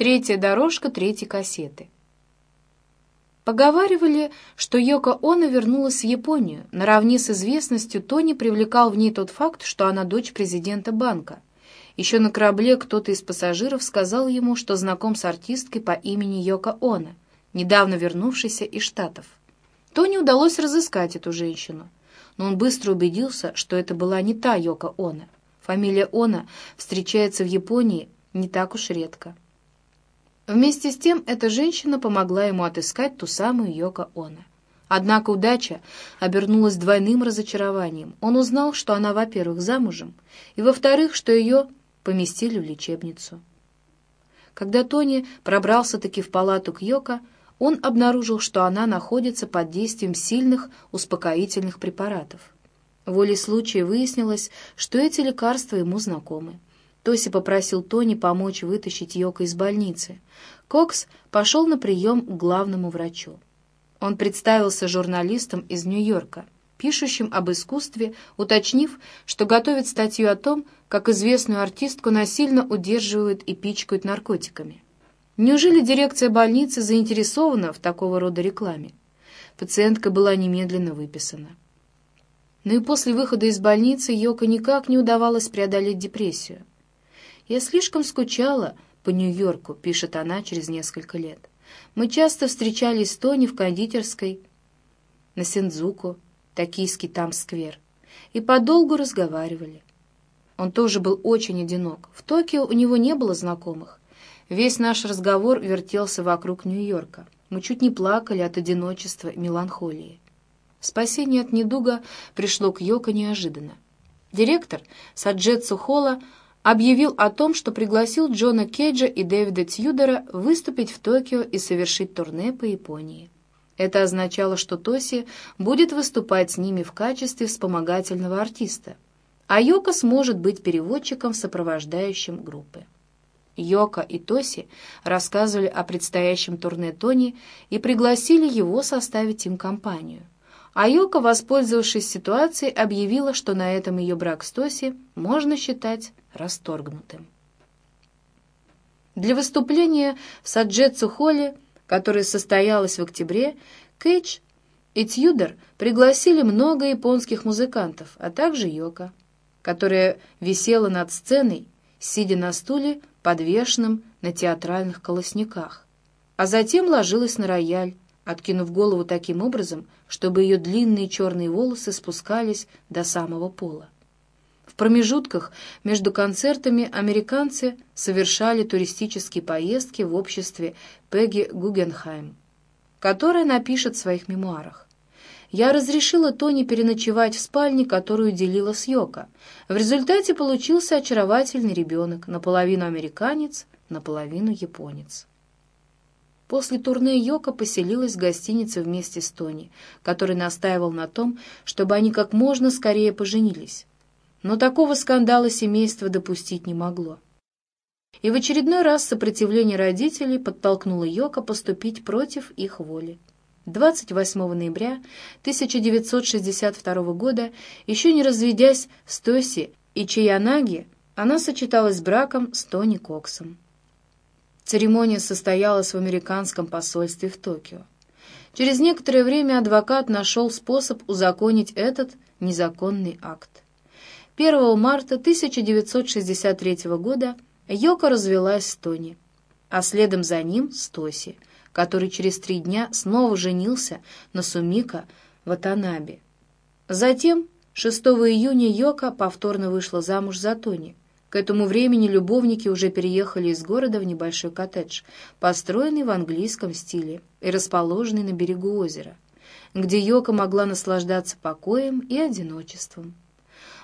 Третья дорожка третьей кассеты. Поговаривали, что Йоко Оно вернулась в Японию. Наравне с известностью Тони привлекал в ней тот факт, что она дочь президента банка. Еще на корабле кто-то из пассажиров сказал ему, что знаком с артисткой по имени Йоко Оно, недавно вернувшейся из Штатов. Тони удалось разыскать эту женщину, но он быстро убедился, что это была не та Йоко Оно. Фамилия Оно встречается в Японии не так уж редко. Вместе с тем эта женщина помогла ему отыскать ту самую Йоко Оно. Однако удача обернулась двойным разочарованием. Он узнал, что она, во-первых, замужем, и, во-вторых, что ее поместили в лечебницу. Когда Тони пробрался-таки в палату к Йоко, он обнаружил, что она находится под действием сильных успокоительных препаратов. Волей случая выяснилось, что эти лекарства ему знакомы. Тоси попросил Тони помочь вытащить Йока из больницы. Кокс пошел на прием к главному врачу. Он представился журналистом из Нью-Йорка, пишущим об искусстве, уточнив, что готовит статью о том, как известную артистку насильно удерживают и пичкают наркотиками. Неужели дирекция больницы заинтересована в такого рода рекламе? Пациентка была немедленно выписана. Но и после выхода из больницы Йоко никак не удавалось преодолеть депрессию. «Я слишком скучала по Нью-Йорку», — пишет она через несколько лет. «Мы часто встречались с Тони в кондитерской на Синдзуку, токийский там сквер, и подолгу разговаривали. Он тоже был очень одинок. В Токио у него не было знакомых. Весь наш разговор вертелся вокруг Нью-Йорка. Мы чуть не плакали от одиночества и меланхолии. Спасение от недуга пришло к Йоко неожиданно. Директор Саджетсу Холла объявил о том, что пригласил Джона Кейджа и Дэвида Тьюдора выступить в Токио и совершить турне по Японии. Это означало, что Тоси будет выступать с ними в качестве вспомогательного артиста, а Йока сможет быть переводчиком, сопровождающим группы. Йока и Тоси рассказывали о предстоящем турне Тони и пригласили его составить им компанию. А Йока, воспользовавшись ситуацией, объявила, что на этом ее брак с Тоси можно считать расторгнутым. Для выступления в Саджетсу-холле, которое состоялось в октябре, Кейдж и Тьюдер пригласили много японских музыкантов, а также Йока, которая висела над сценой, сидя на стуле, подвешенном на театральных колосниках, а затем ложилась на рояль, откинув голову таким образом, чтобы ее длинные черные волосы спускались до самого пола. В промежутках между концертами американцы совершали туристические поездки в обществе Пегги Гугенхайм, которая напишет в своих мемуарах. Я разрешила Тони переночевать в спальне, которую делила с Йоко. В результате получился очаровательный ребенок, наполовину американец, наполовину японец. После турне Йока поселилась в гостинице вместе с Тони, который настаивал на том, чтобы они как можно скорее поженились. Но такого скандала семейство допустить не могло. И в очередной раз сопротивление родителей подтолкнуло Йока поступить против их воли. 28 ноября 1962 года, еще не разведясь с Тоси и Чаянаги, она сочеталась браком с Тони Коксом. Церемония состоялась в американском посольстве в Токио. Через некоторое время адвокат нашел способ узаконить этот незаконный акт. 1 марта 1963 года Йоко развелась с Тони, а следом за ним с Тоси, который через три дня снова женился на Сумика Ватанабе. Затем, 6 июня, Йока повторно вышла замуж за Тони, к этому времени любовники уже переехали из города в небольшой коттедж, построенный в английском стиле и расположенный на берегу озера, где Йока могла наслаждаться покоем и одиночеством.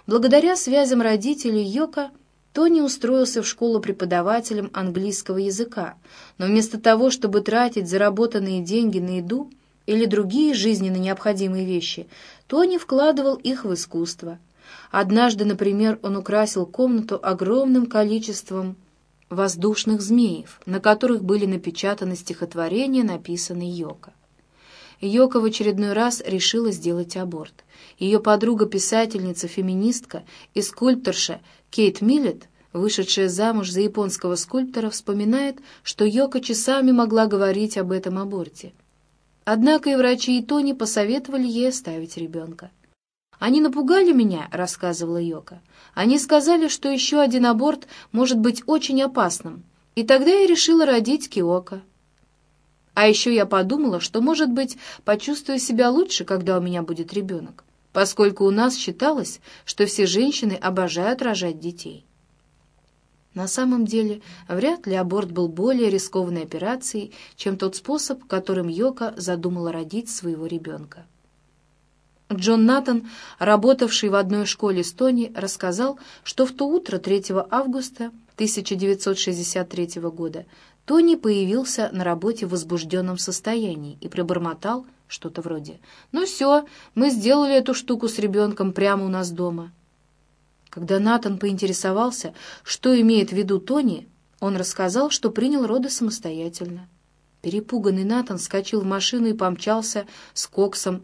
Благодаря связям родителей Йока Тони устроился в школу преподавателем английского языка, но вместо того, чтобы тратить заработанные деньги на еду или другие жизненно необходимые вещи, Тони вкладывал их в искусство – Однажды, например, он украсил комнату огромным количеством воздушных змеев, на которых были напечатаны стихотворения, написанные Йоко. Йоко в очередной раз решила сделать аборт. Ее подруга-писательница, феминистка и скульпторша Кейт Миллет вышедшая замуж за японского скульптора, вспоминает, что Йока часами могла говорить об этом аборте. Однако и врачи, и Тони посоветовали ей оставить ребенка. «Они напугали меня», — рассказывала Йока. «Они сказали, что еще один аборт может быть очень опасным, и тогда я решила родить Киока». А еще я подумала, что, может быть, почувствую себя лучше, когда у меня будет ребенок, поскольку у нас считалось, что все женщины обожают рожать детей. На самом деле, вряд ли аборт был более рискованной операцией, чем тот способ, которым Йока задумала родить своего ребенка. Джон Натан, работавший в одной школе с Тони, рассказал, что в то утро 3 августа 1963 года Тони появился на работе в возбужденном состоянии и пробормотал что-то вроде «Ну все, мы сделали эту штуку с ребенком прямо у нас дома». Когда Натан поинтересовался, что имеет в виду Тони, он рассказал, что принял роды самостоятельно. Перепуганный Натан скочил в машину и помчался с Коксом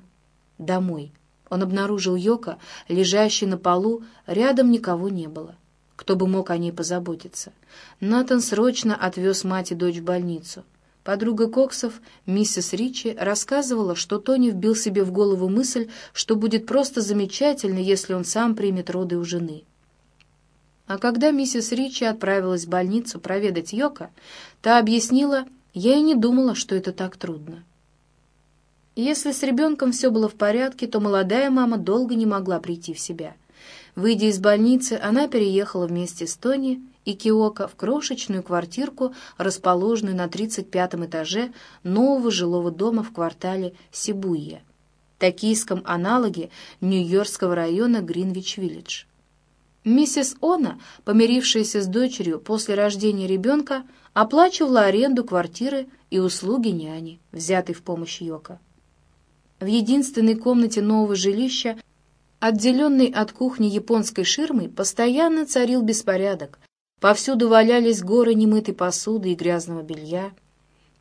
домой. Он обнаружил Йока, лежащий на полу, рядом никого не было кто бы мог о ней позаботиться. Натан срочно отвез мать и дочь в больницу. Подруга Коксов, миссис Ричи, рассказывала, что Тони вбил себе в голову мысль, что будет просто замечательно, если он сам примет роды у жены. А когда миссис Ричи отправилась в больницу проведать Йока, та объяснила, я и не думала, что это так трудно. Если с ребенком все было в порядке, то молодая мама долго не могла прийти в себя — Выйдя из больницы, она переехала вместе с Тони и Киоко в крошечную квартирку, расположенную на 35-м этаже нового жилого дома в квартале Сибуя, токийском аналоге Нью-Йоркского района Гринвич-Виллидж. Миссис Она, помирившаяся с дочерью после рождения ребенка, оплачивала аренду квартиры и услуги няни, взятой в помощь Йоко. В единственной комнате нового жилища Отделенный от кухни японской ширмой, постоянно царил беспорядок. Повсюду валялись горы немытой посуды и грязного белья.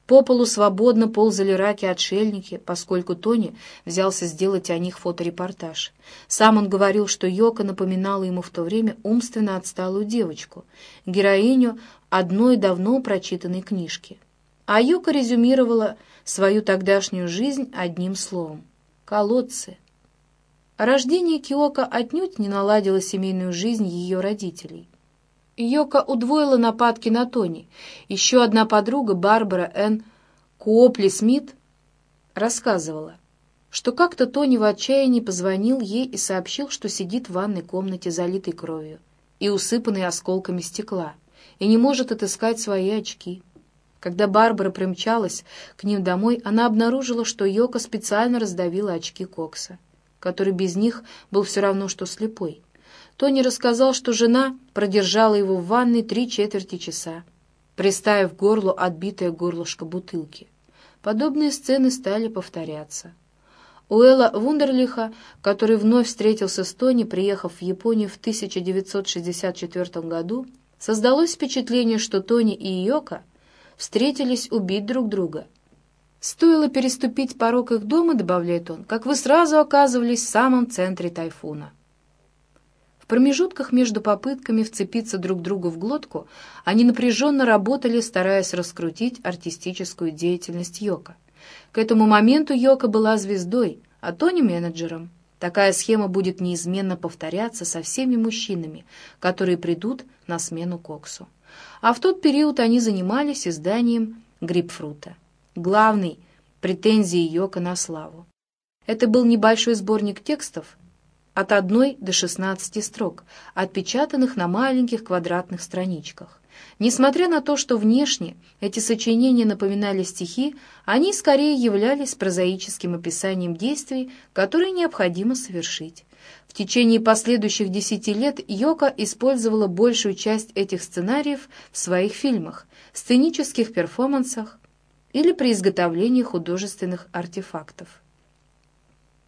По полу свободно ползали раки-отшельники, поскольку Тони взялся сделать о них фоторепортаж. Сам он говорил, что Йока напоминала ему в то время умственно отсталую девочку, героиню одной давно прочитанной книжки. А Йока резюмировала свою тогдашнюю жизнь одним словом — колодцы. Рождение Киока отнюдь не наладило семейную жизнь ее родителей. Йока удвоила нападки на Тони. Еще одна подруга, Барбара Н. Куопли Смит, рассказывала, что как-то Тони в отчаянии позвонил ей и сообщил, что сидит в ванной комнате, залитой кровью и усыпанной осколками стекла, и не может отыскать свои очки. Когда Барбара примчалась к ним домой, она обнаружила, что Йока специально раздавила очки Кокса который без них был все равно, что слепой. Тони рассказал, что жена продержала его в ванной три четверти часа, приставив к горлу отбитое горлышко бутылки. Подобные сцены стали повторяться. У Элла Вундерлиха, который вновь встретился с Тони, приехав в Японию в 1964 году, создалось впечатление, что Тони и Йока встретились убить друг друга — Стоило переступить порог их дома, добавляет он, как вы сразу оказывались в самом центре тайфуна. Промежутках между попытками вцепиться друг другу в глотку они напряженно работали, стараясь раскрутить артистическую деятельность Йока. К этому моменту Йока была звездой, а Тони — менеджером. Такая схема будет неизменно повторяться со всеми мужчинами, которые придут на смену Коксу. А в тот период они занимались изданием «Грипфрута» главной претензией Йока на славу. Это был небольшой сборник текстов от одной до шестнадцати строк, отпечатанных на маленьких квадратных страничках. Несмотря на то, что внешне эти сочинения напоминали стихи, они скорее являлись прозаическим описанием действий, которые необходимо совершить. В течение последующих десяти лет Йока использовала большую часть этих сценариев в своих фильмах, сценических перформансах, или при изготовлении художественных артефактов.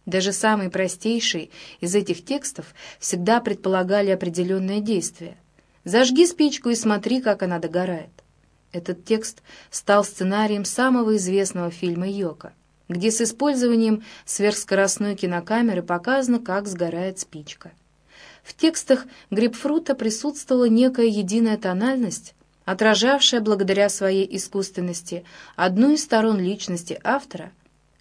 Даже самые простейшие из этих текстов всегда предполагали определенное действие. «Зажги спичку и смотри, как она догорает». Этот текст стал сценарием самого известного фильма «Йока», где с использованием сверхскоростной кинокамеры показано, как сгорает спичка. В текстах грейпфрута присутствовала некая единая тональность, отражавшая благодаря своей искусственности одну из сторон личности автора,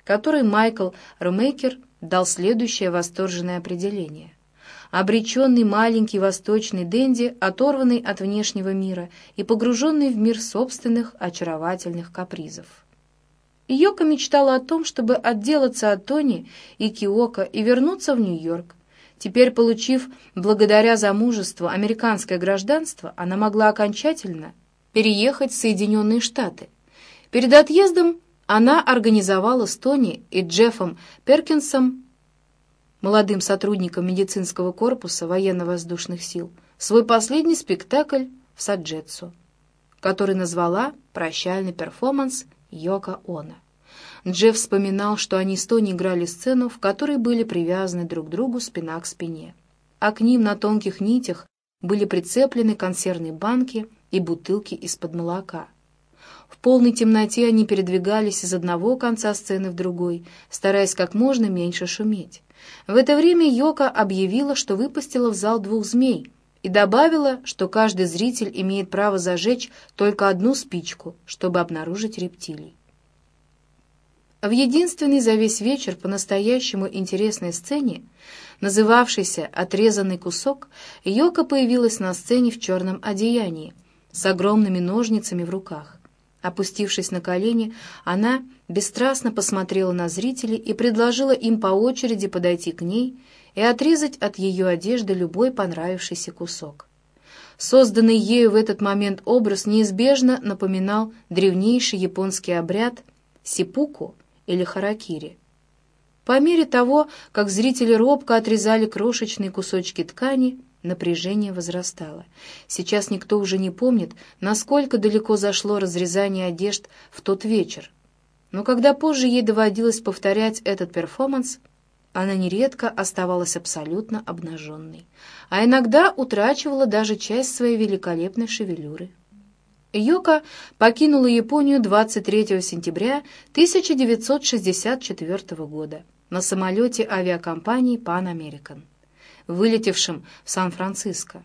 которой Майкл Румейкер дал следующее восторженное определение. Обреченный маленький восточный Дэнди, оторванный от внешнего мира и погруженный в мир собственных очаровательных капризов. Йока мечтала о том, чтобы отделаться от Тони и Киока и вернуться в Нью-Йорк. Теперь, получив благодаря замужеству американское гражданство, она могла окончательно переехать в Соединенные Штаты. Перед отъездом она организовала с Тони и Джеффом Перкинсом, молодым сотрудником медицинского корпуса военно-воздушных сил, свой последний спектакль в Саджетсу, который назвала «Прощальный перформанс Йока Она». Джефф вспоминал, что они с Тони играли сцену, в которой были привязаны друг к другу спина к спине, а к ним на тонких нитях были прицеплены консервные банки и бутылки из-под молока. В полной темноте они передвигались из одного конца сцены в другой, стараясь как можно меньше шуметь. В это время Йока объявила, что выпустила в зал двух змей, и добавила, что каждый зритель имеет право зажечь только одну спичку, чтобы обнаружить рептилий. В единственной за весь вечер по-настоящему интересной сцене, называвшейся «Отрезанный кусок», Йока появилась на сцене в черном одеянии, с огромными ножницами в руках. Опустившись на колени, она бесстрастно посмотрела на зрителей и предложила им по очереди подойти к ней и отрезать от ее одежды любой понравившийся кусок. Созданный ею в этот момент образ неизбежно напоминал древнейший японский обряд сипуку или харакири. По мере того, как зрители робко отрезали крошечные кусочки ткани, Напряжение возрастало. Сейчас никто уже не помнит, насколько далеко зашло разрезание одежд в тот вечер. Но когда позже ей доводилось повторять этот перформанс, она нередко оставалась абсолютно обнаженной, а иногда утрачивала даже часть своей великолепной шевелюры. Йока покинула Японию 23 сентября 1964 года на самолете авиакомпании Pan American вылетевшим в Сан-Франциско.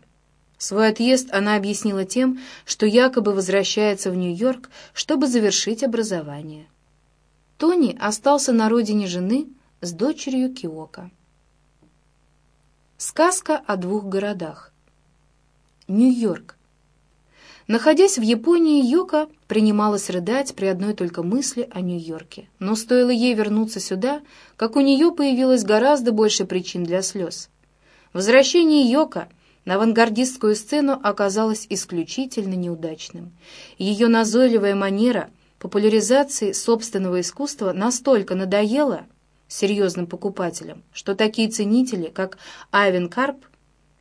Свой отъезд она объяснила тем, что якобы возвращается в Нью-Йорк, чтобы завершить образование. Тони остался на родине жены с дочерью Киока. Сказка о двух городах. Нью-Йорк. Находясь в Японии, Йока принималась рыдать при одной только мысли о Нью-Йорке. Но стоило ей вернуться сюда, как у нее появилось гораздо больше причин для слез. Возвращение Йока на авангардистскую сцену оказалось исключительно неудачным. Ее назойливая манера популяризации собственного искусства настолько надоела серьезным покупателям, что такие ценители, как Айвен Карп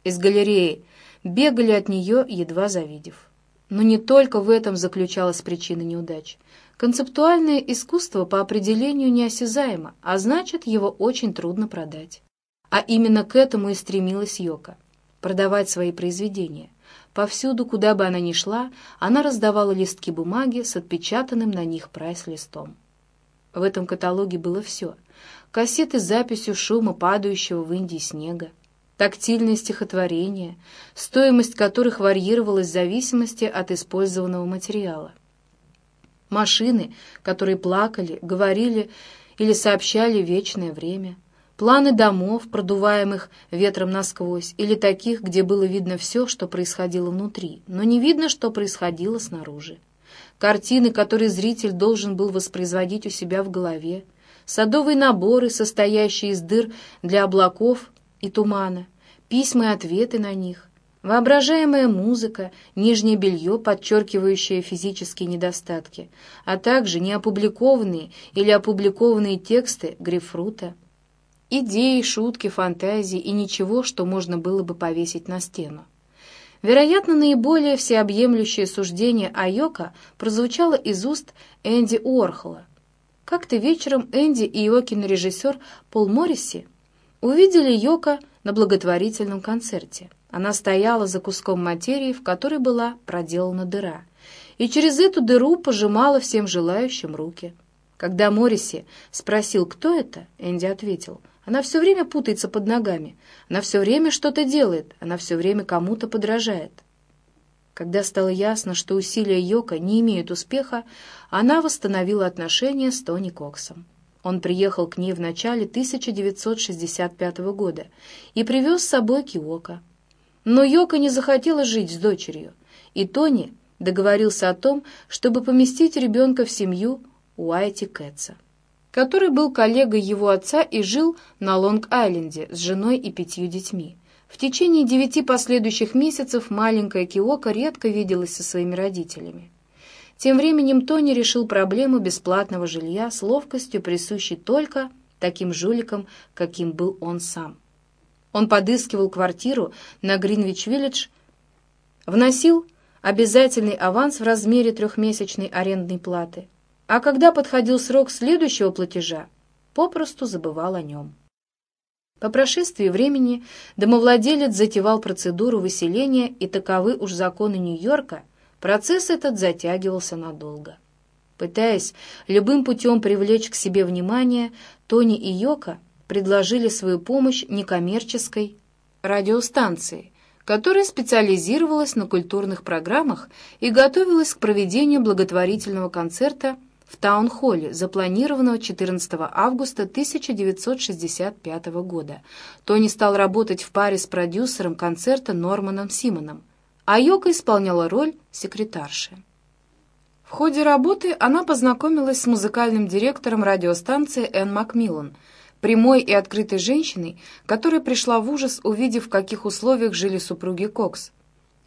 из галереи, бегали от нее, едва завидев. Но не только в этом заключалась причина неудач. Концептуальное искусство по определению неосязаемо, а значит, его очень трудно продать. А именно к этому и стремилась Йока — продавать свои произведения. Повсюду, куда бы она ни шла, она раздавала листки бумаги с отпечатанным на них прайс-листом. В этом каталоге было все. Кассеты с записью шума падающего в Индии снега, тактильные стихотворения, стоимость которых варьировалась в зависимости от использованного материала. Машины, которые плакали, говорили или сообщали вечное время — планы домов, продуваемых ветром насквозь, или таких, где было видно все, что происходило внутри, но не видно, что происходило снаружи. Картины, которые зритель должен был воспроизводить у себя в голове, садовые наборы, состоящие из дыр для облаков и тумана, письма и ответы на них, воображаемая музыка, нижнее белье, подчеркивающее физические недостатки, а также неопубликованные или опубликованные тексты Грейпфрута, Идеи, шутки, фантазии и ничего, что можно было бы повесить на стену. Вероятно, наиболее всеобъемлющее суждение о Йоко прозвучало из уст Энди Уорхола. Как-то вечером Энди и его кинорежиссер Пол Морриси увидели Йоко на благотворительном концерте. Она стояла за куском материи, в которой была проделана дыра, и через эту дыру пожимала всем желающим руки. Когда Морриси спросил, кто это, Энди ответил — Она все время путается под ногами, она все время что-то делает, она все время кому-то подражает. Когда стало ясно, что усилия Йока не имеют успеха, она восстановила отношения с Тони Коксом. Он приехал к ней в начале 1965 года и привез с собой Киока. Но Йока не захотела жить с дочерью, и Тони договорился о том, чтобы поместить ребенка в семью Уайти Кэтса, который был коллегой его отца и жил на Лонг-Айленде с женой и пятью детьми. В течение девяти последующих месяцев маленькая Киока редко виделась со своими родителями. Тем временем Тони решил проблему бесплатного жилья с ловкостью, присущей только таким жуликам, каким был он сам. Он подыскивал квартиру на Гринвич-Виллидж, вносил обязательный аванс в размере трехмесячной арендной платы, а когда подходил срок следующего платежа, попросту забывал о нем. По прошествии времени домовладелец затевал процедуру выселения, и таковы уж законы Нью-Йорка, процесс этот затягивался надолго. Пытаясь любым путем привлечь к себе внимание, Тони и Йока предложили свою помощь некоммерческой радиостанции, которая специализировалась на культурных программах и готовилась к проведению благотворительного концерта в Таун-холле, запланированного 14 августа 1965 года. Тони стал работать в паре с продюсером концерта Норманом Симоном, а Йока исполняла роль секретарши. В ходе работы она познакомилась с музыкальным директором радиостанции Энн Макмиллан, прямой и открытой женщиной, которая пришла в ужас, увидев, в каких условиях жили супруги Кокс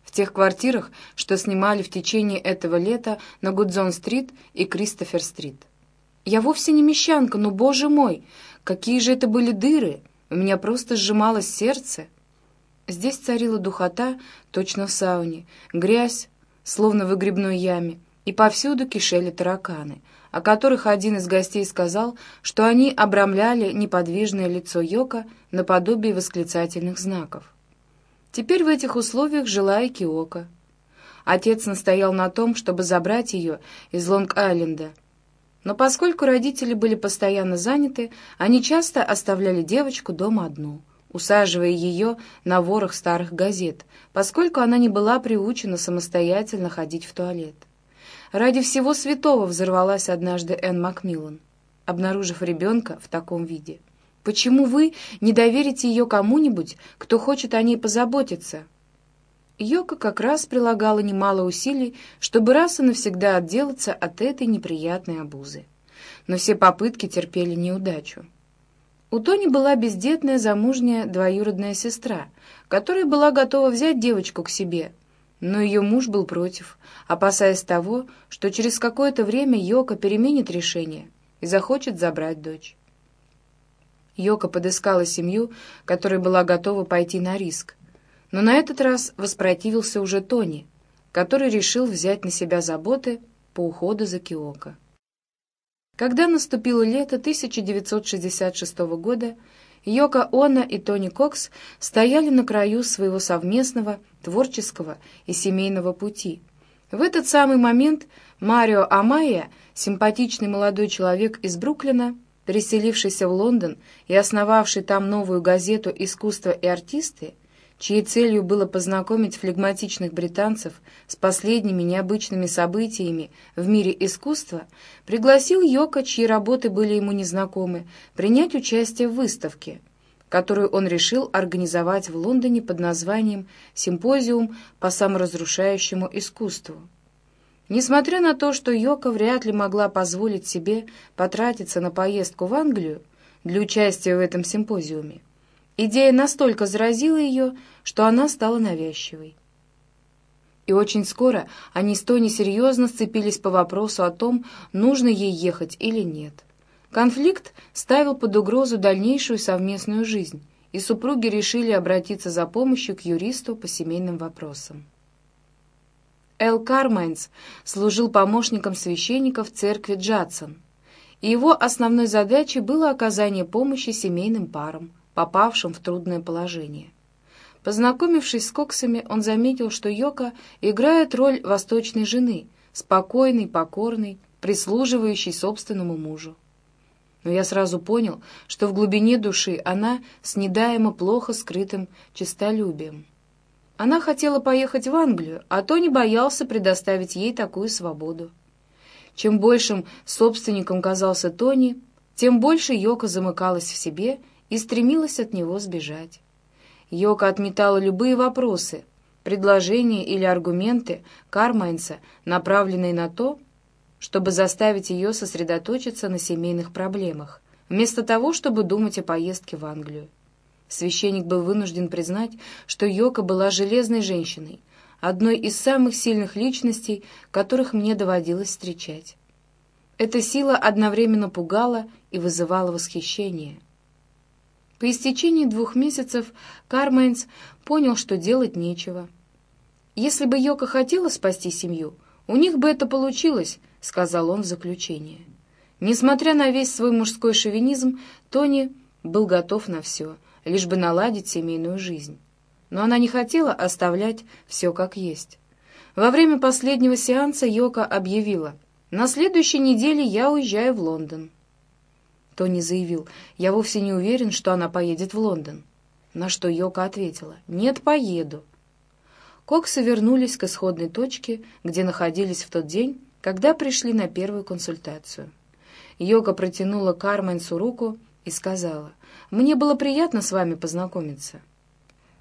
в тех квартирах, что снимали в течение этого лета на Гудзон-стрит и Кристофер-стрит. Я вовсе не мещанка, но, боже мой, какие же это были дыры! У меня просто сжималось сердце. Здесь царила духота, точно в сауне, грязь, словно в выгребной яме, и повсюду кишели тараканы, о которых один из гостей сказал, что они обрамляли неподвижное лицо Йока наподобие восклицательных знаков. Теперь в этих условиях жила и Киока. Отец настоял на том, чтобы забрать ее из Лонг-Айленда. Но поскольку родители были постоянно заняты, они часто оставляли девочку дома одну, усаживая ее на ворох старых газет, поскольку она не была приучена самостоятельно ходить в туалет. Ради всего святого взорвалась однажды Энн Макмиллан, обнаружив ребенка в таком виде — Почему вы не доверите ее кому-нибудь, кто хочет о ней позаботиться?» Йока как раз прилагала немало усилий, чтобы раз и навсегда отделаться от этой неприятной обузы. Но все попытки терпели неудачу. У Тони была бездетная замужняя двоюродная сестра, которая была готова взять девочку к себе, но ее муж был против, опасаясь того, что через какое-то время Йока переменит решение и захочет забрать дочь. Йока подыскала семью, которая была готова пойти на риск. Но на этот раз воспротивился уже Тони, который решил взять на себя заботы по уходу за Киоко. Когда наступило лето 1966 года, Йока Она и Тони Кокс стояли на краю своего совместного творческого и семейного пути. В этот самый момент Марио Амайя, симпатичный молодой человек из Бруклина, переселившийся в Лондон и основавший там новую газету «Искусство и артисты», чьей целью было познакомить флегматичных британцев с последними необычными событиями в мире искусства, пригласил Йока, чьи работы были ему незнакомы, принять участие в выставке, которую он решил организовать в Лондоне под названием «Симпозиум по саморазрушающему искусству». Несмотря на то, что Йока вряд ли могла позволить себе потратиться на поездку в Англию для участия в этом симпозиуме, идея настолько заразила ее, что она стала навязчивой. И очень скоро они с Тони серьезно сцепились по вопросу о том, нужно ей ехать или нет. Конфликт ставил под угрозу дальнейшую совместную жизнь, и супруги решили обратиться за помощью к юристу по семейным вопросам. Эл Кармайнс служил помощником священника в церкви Джадсон, и его основной задачей было оказание помощи семейным парам, попавшим в трудное положение. Познакомившись с Коксами, он заметил, что Йока играет роль восточной жены, спокойной, покорной, прислуживающей собственному мужу. но я сразу понял, что в глубине души она с недаемо плохо скрытым честолюбием. Она хотела поехать в Англию, а Тони боялся предоставить ей такую свободу. Чем большим собственником казался Тони, тем больше Йока замыкалась в себе и стремилась от него сбежать. Йока отметала любые вопросы, предложения или аргументы Кармайнса, направленные на то, чтобы заставить ее сосредоточиться на семейных проблемах, вместо того, чтобы думать о поездке в Англию. Священник был вынужден признать, что Йока была железной женщиной, одной из самых сильных личностей, которых мне доводилось встречать. Эта сила одновременно пугала и вызывала восхищение. По истечении двух месяцев Кармайнс понял, что делать нечего. Если бы Йока хотела спасти семью, у них бы это получилось, — сказал он в заключение. Несмотря на весь свой мужской шовинизм, Тони был готов на все, лишь бы наладить семейную жизнь. Но она не хотела оставлять все как есть. Во время последнего сеанса Йока объявила, «На следующей неделе я уезжаю в Лондон». Тони заявил, «Я вовсе не уверен, что она поедет в Лондон». На что Йока ответила, «Нет, поеду». Коксы вернулись к исходной точке, где находились в тот день, когда пришли на первую консультацию. Йога протянула Карменсу руку и сказала, «Мне было приятно с вами познакомиться».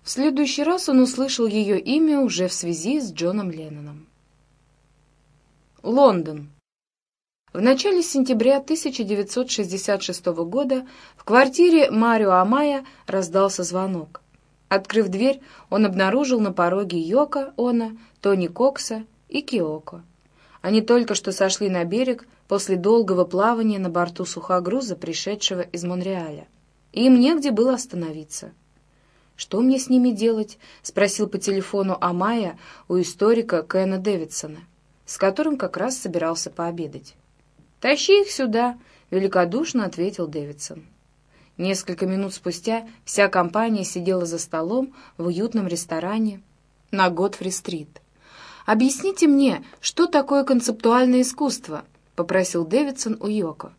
В следующий раз он услышал ее имя уже в связи с Джоном Ленноном. Лондон. В начале сентября 1966 года в квартире Марио Амая раздался звонок. Открыв дверь, он обнаружил на пороге Йока, Она, Тони Кокса и Киоко. Они только что сошли на берег после долгого плавания на борту сухогруза, пришедшего из Монреаля. Им негде было остановиться. «Что мне с ними делать?» — спросил по телефону Амая у историка Кена Дэвидсона, с которым как раз собирался пообедать. «Тащи их сюда!» — великодушно ответил Дэвидсон. Несколько минут спустя вся компания сидела за столом в уютном ресторане на Готфри-стрит. «Объясните мне, что такое концептуальное искусство?» — попросил Дэвидсон у Йоко.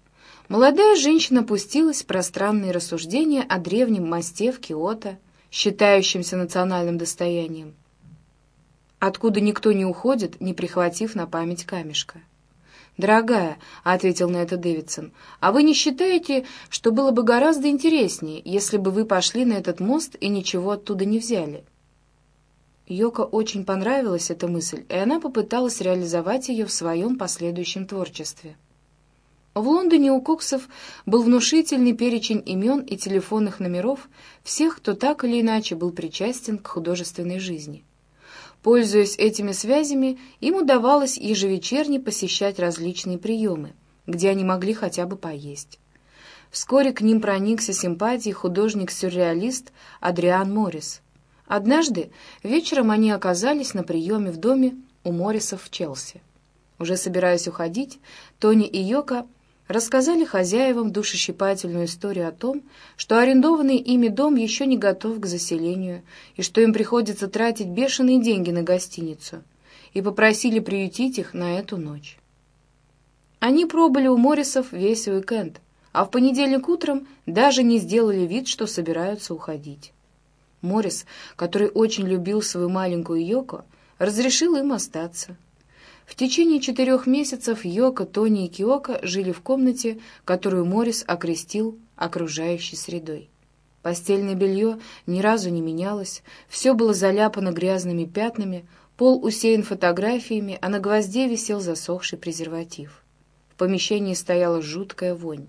Молодая женщина пустилась в пространные рассуждения о древнем мосте в Киото, считающемся национальным достоянием, откуда никто не уходит, не прихватив на память камешка. «Дорогая», — ответил на это Дэвидсон, — «а вы не считаете, что было бы гораздо интереснее, если бы вы пошли на этот мост и ничего оттуда не взяли?» Йоко очень понравилась эта мысль, и она попыталась реализовать ее в своем последующем творчестве. В Лондоне у Коксов был внушительный перечень имен и телефонных номеров всех, кто так или иначе был причастен к художественной жизни. Пользуясь этими связями, им удавалось ежевечерне посещать различные приемы, где они могли хотя бы поесть. Вскоре к ним проникся симпатией художник-сюрреалист Адриан Моррис — Однажды вечером они оказались на приеме в доме у Моррисов в Челси. Уже собираясь уходить, Тони и Йока рассказали хозяевам душещипательную историю о том, что арендованный ими дом еще не готов к заселению и что им приходится тратить бешеные деньги на гостиницу, и попросили приютить их на эту ночь. Они пробыли у Моррисов весь уикенд, а в понедельник утром даже не сделали вид, что собираются уходить. Морис, который очень любил свою маленькую Йоко, разрешил им остаться. В течение четырех месяцев Йоко, Тони и Киоко жили в комнате, которую Морис окрестил окружающей средой. Постельное белье ни разу не менялось, все было заляпано грязными пятнами, пол усеян фотографиями, а на гвозде висел засохший презерватив. В помещении стояла жуткая вонь.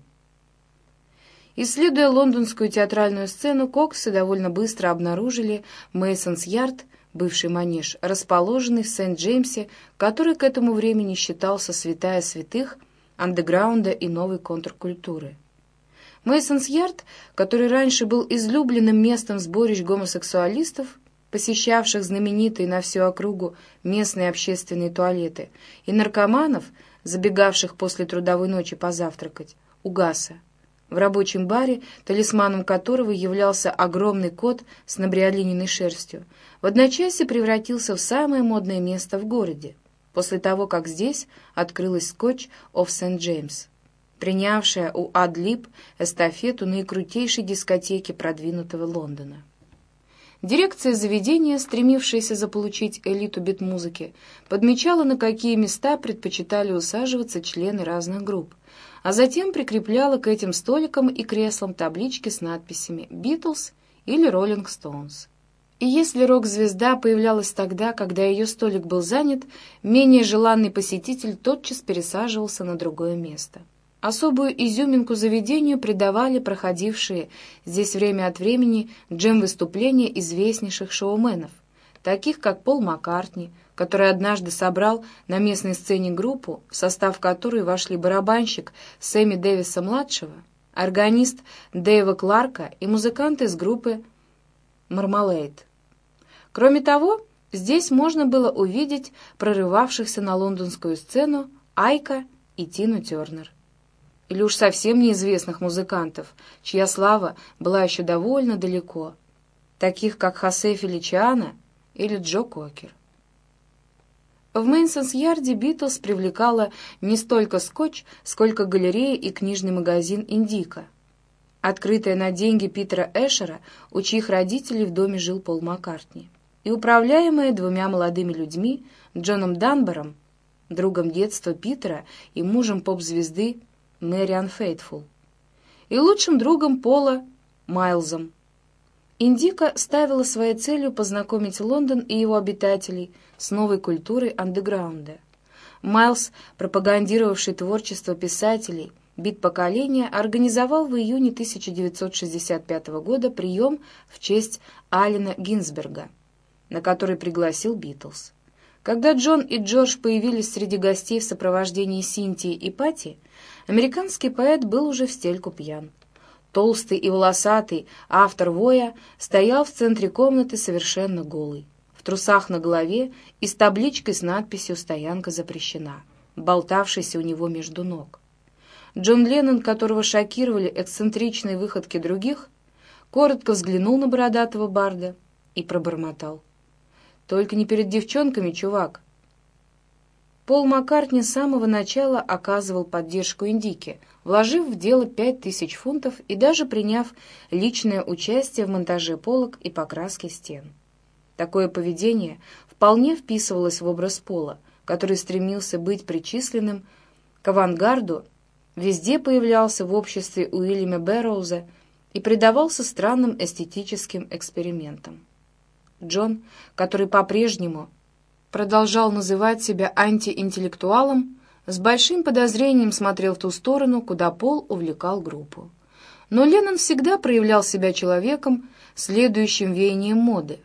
Исследуя лондонскую театральную сцену, Коксы довольно быстро обнаружили Мейсонс Ярд, бывший манеж, расположенный в Сент-Джеймсе, который к этому времени считался святая святых андеграунда и новой контркультуры. Мейсонс Ярд, который раньше был излюбленным местом сборищ гомосексуалистов, посещавших знаменитые на всю округу местные общественные туалеты, и наркоманов, забегавших после трудовой ночи позавтракать, угаса в рабочем баре, талисманом которого являлся огромный кот с набриолининой шерстью, в одночасье превратился в самое модное место в городе, после того, как здесь открылась скотч оф Сент-Джеймс. принявшая у Адлиб эстафету наикрутейшей дискотеки продвинутого Лондона. Дирекция заведения, стремившаяся заполучить элиту бит-музыки, подмечала, на какие места предпочитали усаживаться члены разных групп, а затем прикрепляла к этим столикам и креслам таблички с надписями «Битлз» или «Роллинг Стоунс». И если рок-звезда появлялась тогда, когда ее столик был занят, менее желанный посетитель тотчас пересаживался на другое место. Особую изюминку заведению придавали проходившие здесь время от времени джем-выступления известнейших шоуменов, таких как Пол Маккартни, который однажды собрал на местной сцене группу, в состав которой вошли барабанщик Сэмми Дэвиса-младшего, органист Дэйва Кларка и музыканты из группы «Мармалейд». Кроме того, здесь можно было увидеть прорывавшихся на лондонскую сцену Айка и Тину Тернер или уж совсем неизвестных музыкантов, чья слава была еще довольно далеко, таких как Хосе Феличиано или Джо Кокер. В Мейсонс-Ярде Битлз привлекала не столько скотч, сколько галерея и книжный магазин «Индика», открытая на деньги Питера Эшера, у чьих родителей в доме жил Пол Маккартни, и управляемая двумя молодыми людьми, Джоном Данбором, другом детства Питера и мужем поп-звезды Мэриан Фейтфул, и лучшим другом Пола Майлзом. Индика ставила своей целью познакомить Лондон и его обитателей с новой культурой андеграунда. Майлз, пропагандировавший творчество писателей, бит поколения, организовал в июне 1965 года прием в честь Алина Гинзберга, на который пригласил Битлз. Когда Джон и Джордж появились среди гостей в сопровождении Синтии и Пати, Американский поэт был уже в стельку пьян. Толстый и волосатый автор воя стоял в центре комнаты совершенно голый, в трусах на голове и с табличкой с надписью «Стоянка запрещена», болтавшейся у него между ног. Джон Леннон, которого шокировали эксцентричные выходки других, коротко взглянул на бородатого барда и пробормотал. «Только не перед девчонками, чувак. Пол Маккартни с самого начала оказывал поддержку Индике, вложив в дело пять тысяч фунтов и даже приняв личное участие в монтаже полок и покраске стен. Такое поведение вполне вписывалось в образ Пола, который стремился быть причисленным к авангарду, везде появлялся в обществе Уильяма Бэрроуза и предавался странным эстетическим экспериментам. Джон, который по-прежнему продолжал называть себя антиинтеллектуалом, с большим подозрением смотрел в ту сторону, куда Пол увлекал группу. Но Леннон всегда проявлял себя человеком, следующим веянием моды,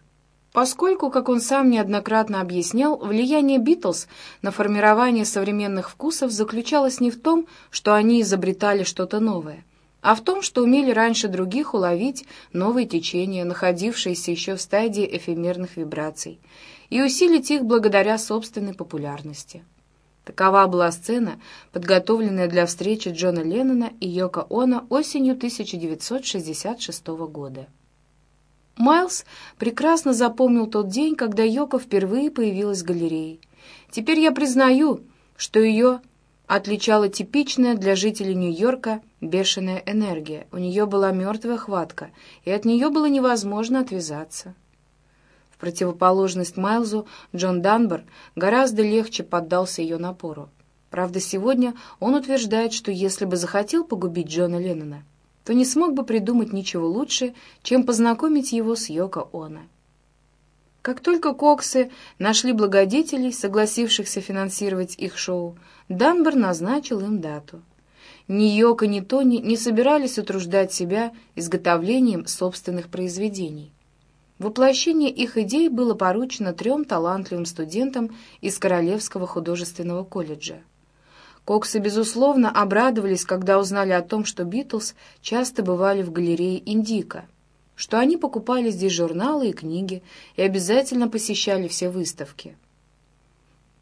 поскольку, как он сам неоднократно объяснял, влияние Битлз на формирование современных вкусов заключалось не в том, что они изобретали что-то новое, а в том, что умели раньше других уловить новые течения, находившиеся еще в стадии эфемерных вибраций, и усилить их благодаря собственной популярности. Такова была сцена, подготовленная для встречи Джона Леннона и Йоко Оно осенью 1966 года. Майлз прекрасно запомнил тот день, когда Йоко впервые появилась в галерее. Теперь я признаю, что ее отличала типичная для жителей Нью-Йорка бешеная энергия. У нее была мертвая хватка, и от нее было невозможно отвязаться. В противоположность Майлзу, Джон Данбор гораздо легче поддался ее напору. Правда, сегодня он утверждает, что если бы захотел погубить Джона Леннона, то не смог бы придумать ничего лучше, чем познакомить его с Йоко Оно. Как только Коксы нашли благодетелей, согласившихся финансировать их шоу, Данбор назначил им дату. Ни Йоко, ни Тони не собирались утруждать себя изготовлением собственных произведений. Воплощение их идей было поручено трем талантливым студентам из Королевского художественного колледжа. Коксы, безусловно, обрадовались, когда узнали о том, что Битлз часто бывали в галерее «Индика», что они покупали здесь журналы и книги и обязательно посещали все выставки.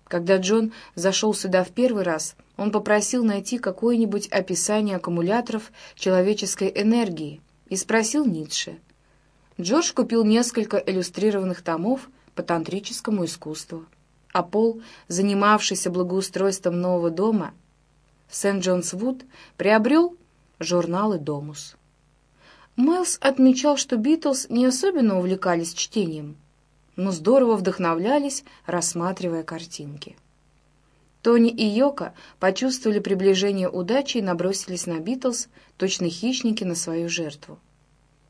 Когда Джон зашел сюда в первый раз, он попросил найти какое-нибудь описание аккумуляторов человеческой энергии и спросил Ницше — Джордж купил несколько иллюстрированных томов по тантрическому искусству, а Пол, занимавшийся благоустройством нового дома, Сент-Джонс-Вуд приобрел журналы «Домус». Мэлс отмечал, что Битлз не особенно увлекались чтением, но здорово вдохновлялись, рассматривая картинки. Тони и Йока почувствовали приближение удачи и набросились на Битлз, точно хищники на свою жертву.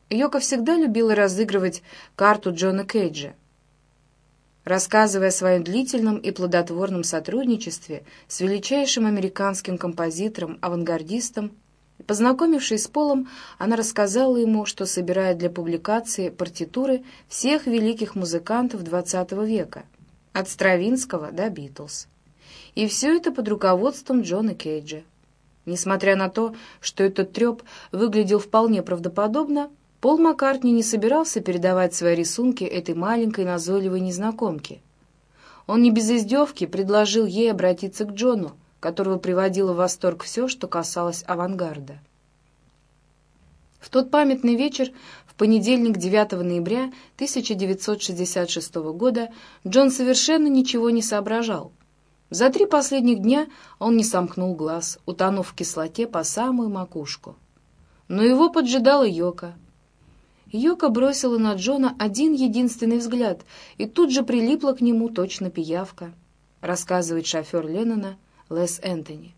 Йока всегда любила разыгрывать карту Джона Кейджа, рассказывая о своем длительном и плодотворном сотрудничестве с величайшим американским композитором-авангардистом. Познакомившись с Полом, она рассказала ему, что собирает для публикации партитуры всех великих музыкантов XX века, от Стравинского до Битлз. И все это под руководством Джона Кейджа. Несмотря на то, что этот треп выглядел вполне правдоподобно, Пол Маккартни не собирался передавать свои рисунки этой маленькой назойливой незнакомке. Он не без издевки предложил ей обратиться к Джону, которого приводило в восторг все, что касалось авангарда. В тот памятный вечер, в понедельник 9 ноября 1966 года, Джон совершенно ничего не соображал. За три последних дня он не сомкнул глаз, утонув в кислоте по самую макушку. Но его поджидала Йока. Йока бросила на Джона один единственный взгляд и тут же прилипла к нему точно пиявка, рассказывает шофер Леннона Лес Энтони.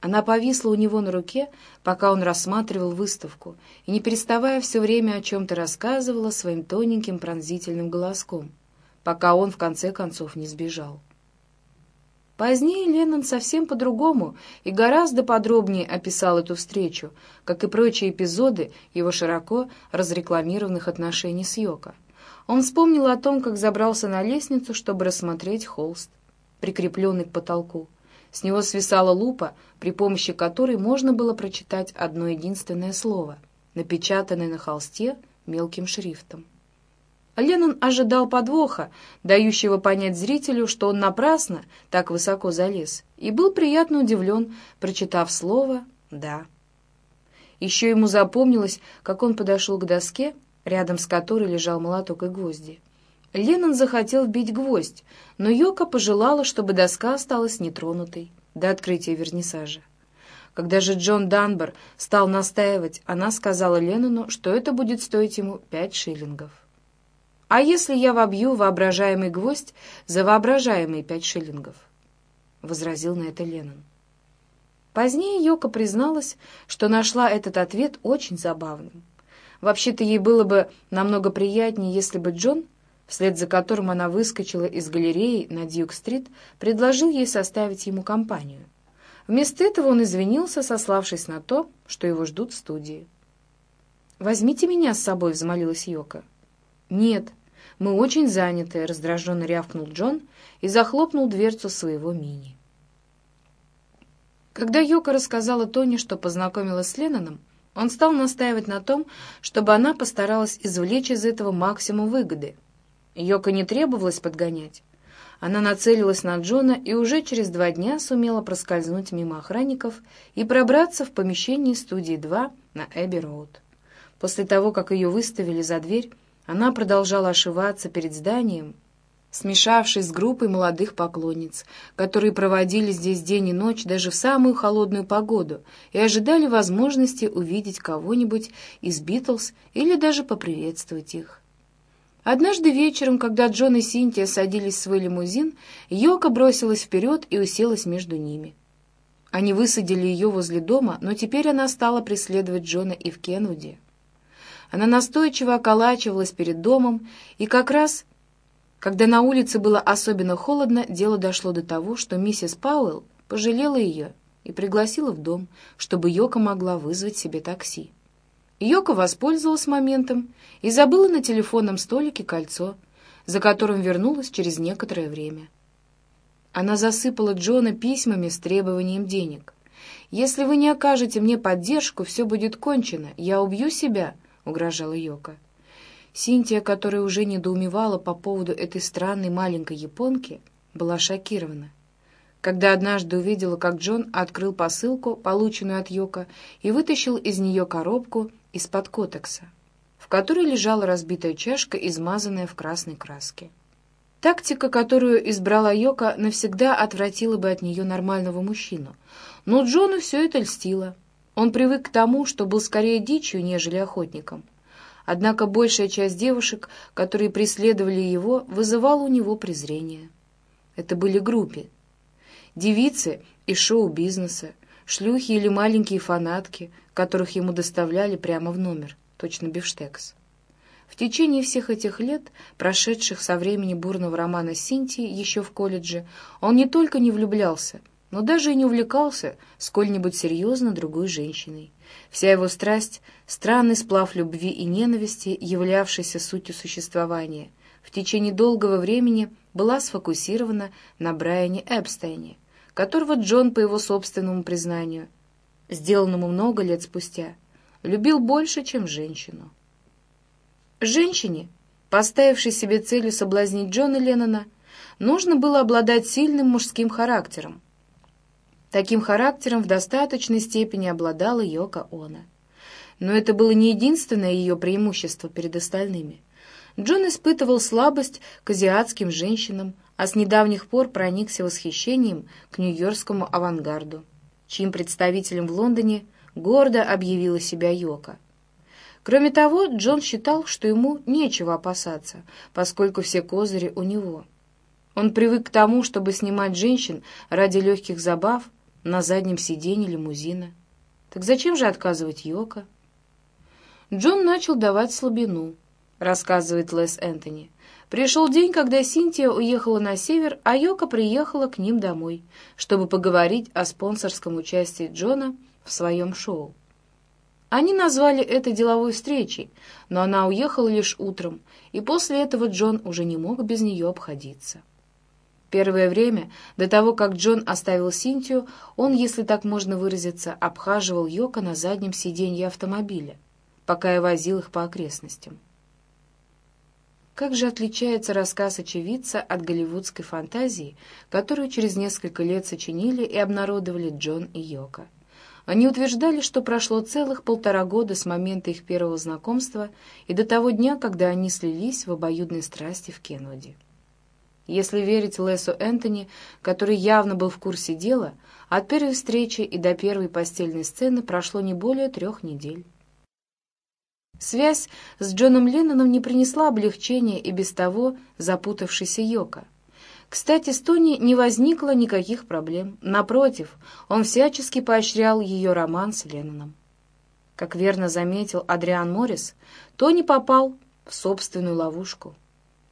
Она повисла у него на руке, пока он рассматривал выставку, и, не переставая все время о чем-то рассказывала своим тоненьким пронзительным голоском, пока он в конце концов не сбежал. Позднее Леннон совсем по-другому и гораздо подробнее описал эту встречу, как и прочие эпизоды его широко разрекламированных отношений с Йоко. Он вспомнил о том, как забрался на лестницу, чтобы рассмотреть холст, прикрепленный к потолку. С него свисала лупа, при помощи которой можно было прочитать одно единственное слово, напечатанное на холсте мелким шрифтом. Леннон ожидал подвоха, дающего понять зрителю, что он напрасно так высоко залез, и был приятно удивлен, прочитав слово «да». Еще ему запомнилось, как он подошел к доске, рядом с которой лежал молоток и гвозди. Леннон захотел бить гвоздь, но Йока пожелала, чтобы доска осталась нетронутой до открытия вернисажа. Когда же Джон Данбор стал настаивать, она сказала Леннону, что это будет стоить ему пять шиллингов. А если я вобью воображаемый гвоздь за воображаемые пять шиллингов? — возразил на это Леннон. Позднее Йока призналась, что нашла этот ответ очень забавным. Вообще-то ей было бы намного приятнее, если бы Джон, вслед за которым она выскочила из галереи на Дьюк-стрит, предложил ей составить ему компанию. Вместо этого он извинился, сославшись на то, что его ждут в студии. «Возьмите меня с собой», — взмолилась Йока. «Нет, мы очень заняты», — раздраженно рявкнул Джон и захлопнул дверцу своего мини. Когда Йока рассказала Тони, что познакомилась с Ленноном, он стал настаивать на том, чтобы она постаралась извлечь из этого максимум выгоды. Йока не требовалось подгонять. Она нацелилась на Джона и уже через два дня сумела проскользнуть мимо охранников и пробраться в помещение студии 2 на Эбби-Роуд. После того, как ее выставили за дверь, она продолжала ошиваться перед зданием, смешавшись с группой молодых поклонниц, которые проводили здесь день и ночь даже в самую холодную погоду и ожидали возможности увидеть кого-нибудь из «Битлз» или даже поприветствовать их. Однажды вечером, когда Джон и Синтия садились в свой лимузин, Йока бросилась вперед и уселась между ними. Они высадили ее возле дома, но теперь она стала преследовать Джона и в Кенвуде. Она настойчиво околачивалась перед домом, и как раз, когда на улице было особенно холодно, дело дошло до того, что миссис Пауэлл пожалела ее и пригласила в дом, чтобы Йока могла вызвать себе такси. Йока воспользовалась моментом и забыла на телефонном столике кольцо, за которым вернулась через некоторое время. Она засыпала Джона письмами с требованием денег. «Если вы не окажете мне поддержку, все будет кончено. Я убью себя», угрожала Йока. Синтия, которая уже недоумевала по поводу этой странной маленькой японки, была шокирована. Когда однажды увидела, как Джон открыл посылку, полученную от Йока, и вытащил из нее коробку из-под котекса, в которой лежала разбитая чашка, измазанная в красной краске. Тактика, которую избрала Йока, навсегда отвратила бы от нее нормального мужчину. Но Джону все это льстило. Он привык к тому, что был скорее дичью, нежели охотником. Однако большая часть девушек, которые преследовали его, вызывала у него презрение. Это были группы. Девицы из шоу-бизнеса, шлюхи или маленькие фанатки, которых ему доставляли прямо в номер, точно бифштекс. В течение всех этих лет, прошедших со времени бурного романа Синтии еще в колледже, он не только не влюблялся, но даже и не увлекался сколь-нибудь серьезно другой женщиной. Вся его страсть — странный сплав любви и ненависти, являвшийся сутью существования, в течение долгого времени была сфокусирована на Брайане Эпстейне, которого Джон, по его собственному признанию, сделанному много лет спустя, любил больше, чем женщину. Женщине, поставившей себе целью соблазнить Джона Леннона, нужно было обладать сильным мужским характером. Таким характером в достаточной степени обладала Йока Она. Но это было не единственное ее преимущество перед остальными. Джон испытывал слабость к азиатским женщинам, а с недавних пор проникся восхищением к нью-йоркскому авангарду, чьим представителем в Лондоне гордо объявила себя Йока — Кроме того, Джон считал, что ему нечего опасаться, поскольку все козыри у него. Он привык к тому, чтобы снимать женщин ради легких забав на заднем сиденье лимузина. Так зачем же отказывать Йока? Джон начал давать слабину, рассказывает Лес Энтони. Пришел день, когда Синтия уехала на север, а Йока приехала к ним домой, чтобы поговорить о спонсорском участии Джона в своем шоу. Они назвали это деловой встречей, но она уехала лишь утром, и после этого Джон уже не мог без нее обходиться. Первое время, до того, как Джон оставил Синтию, он, если так можно выразиться, обхаживал Йока на заднем сиденье автомобиля, пока я возил их по окрестностям. Как же отличается рассказ очевидца от голливудской фантазии, которую через несколько лет сочинили и обнародовали Джон и Йока? Они утверждали, что прошло целых полтора года с момента их первого знакомства и до того дня, когда они слились в обоюдной страсти в Кеннеди. Если верить Лесу Энтони, который явно был в курсе дела, от первой встречи и до первой постельной сцены прошло не более трех недель. Связь с Джоном Ленноном не принесла облегчения и без того запутавшейся Йока — кстати, с Тони не возникло никаких проблем. Напротив, он всячески поощрял ее роман с Ленноном. Как верно заметил Адриан Моррис, Тони попал в собственную ловушку.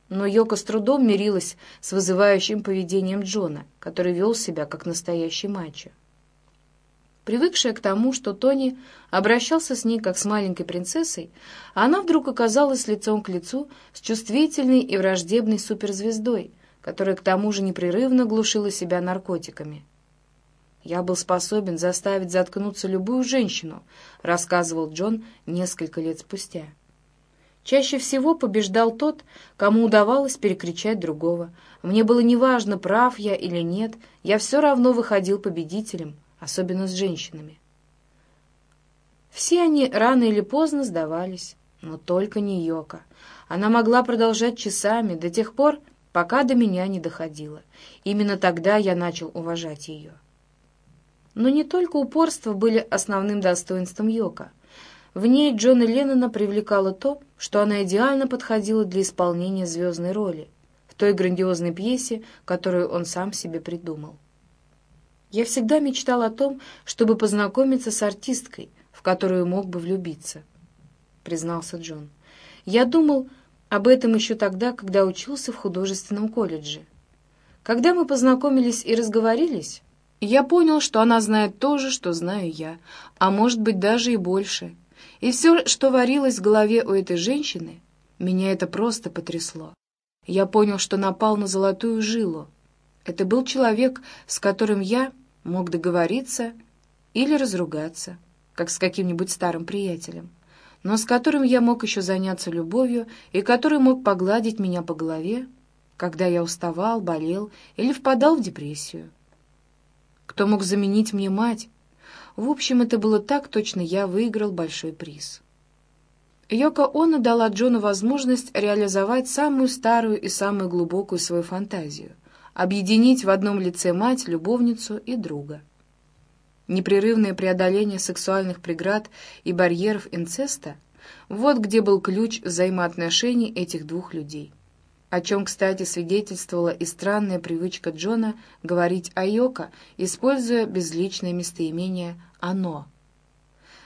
Но Йока с трудом мирилась с вызывающим поведением Джона, который вел себя как настоящий мачо. Привыкшая к тому, что Тони обращался с ней как с маленькой принцессой, она вдруг оказалась лицом к лицу с чувствительной и враждебной суперзвездой — которая к тому же непрерывно глушила себя наркотиками. «Я был способен заставить заткнуться любую женщину», — рассказывал Джон несколько лет спустя. Чаще всего побеждал тот, кому удавалось перекричать другого. Мне было неважно, прав я или нет, я все равно выходил победителем, особенно с женщинами. Все они рано или поздно сдавались, но только не Йока. Она могла продолжать часами, до тех пор, пока до меня не доходило. Именно тогда я начал уважать ее. Но не только упорство были основным достоинством Йока. В ней Джона Леннона привлекало то, что она идеально подходила для исполнения звездной роли в той грандиозной пьесе, которую он сам себе придумал. Я всегда мечтал о том, чтобы познакомиться с артисткой, в которую мог бы влюбиться, признался Джон. Я думал, об этом еще тогда, когда учился в художественном колледже. Когда мы познакомились и разговорились, я понял, что она знает то же, что знаю я, а может быть даже и больше. И все, что варилось в голове у этой женщины, меня это просто потрясло. Я понял, что напал на золотую жилу. Это был человек, с которым я мог договориться или разругаться, как с каким-нибудь старым приятелем но с которым я мог еще заняться любовью и который мог погладить меня по голове, когда я уставал, болел или впадал в депрессию. Кто мог заменить мне мать? В общем, это было так, точно я выиграл большой приз. Йоко Оно дала Джону возможность реализовать самую старую и самую глубокую свою фантазию — объединить в одном лице мать, любовницу и друга. Непрерывное преодоление сексуальных преград и барьеров инцеста — вот где был ключ взаимоотношений этих двух людей. О чем, кстати, свидетельствовала и странная привычка Джона говорить о Йоко, используя безличное местоимение «оно».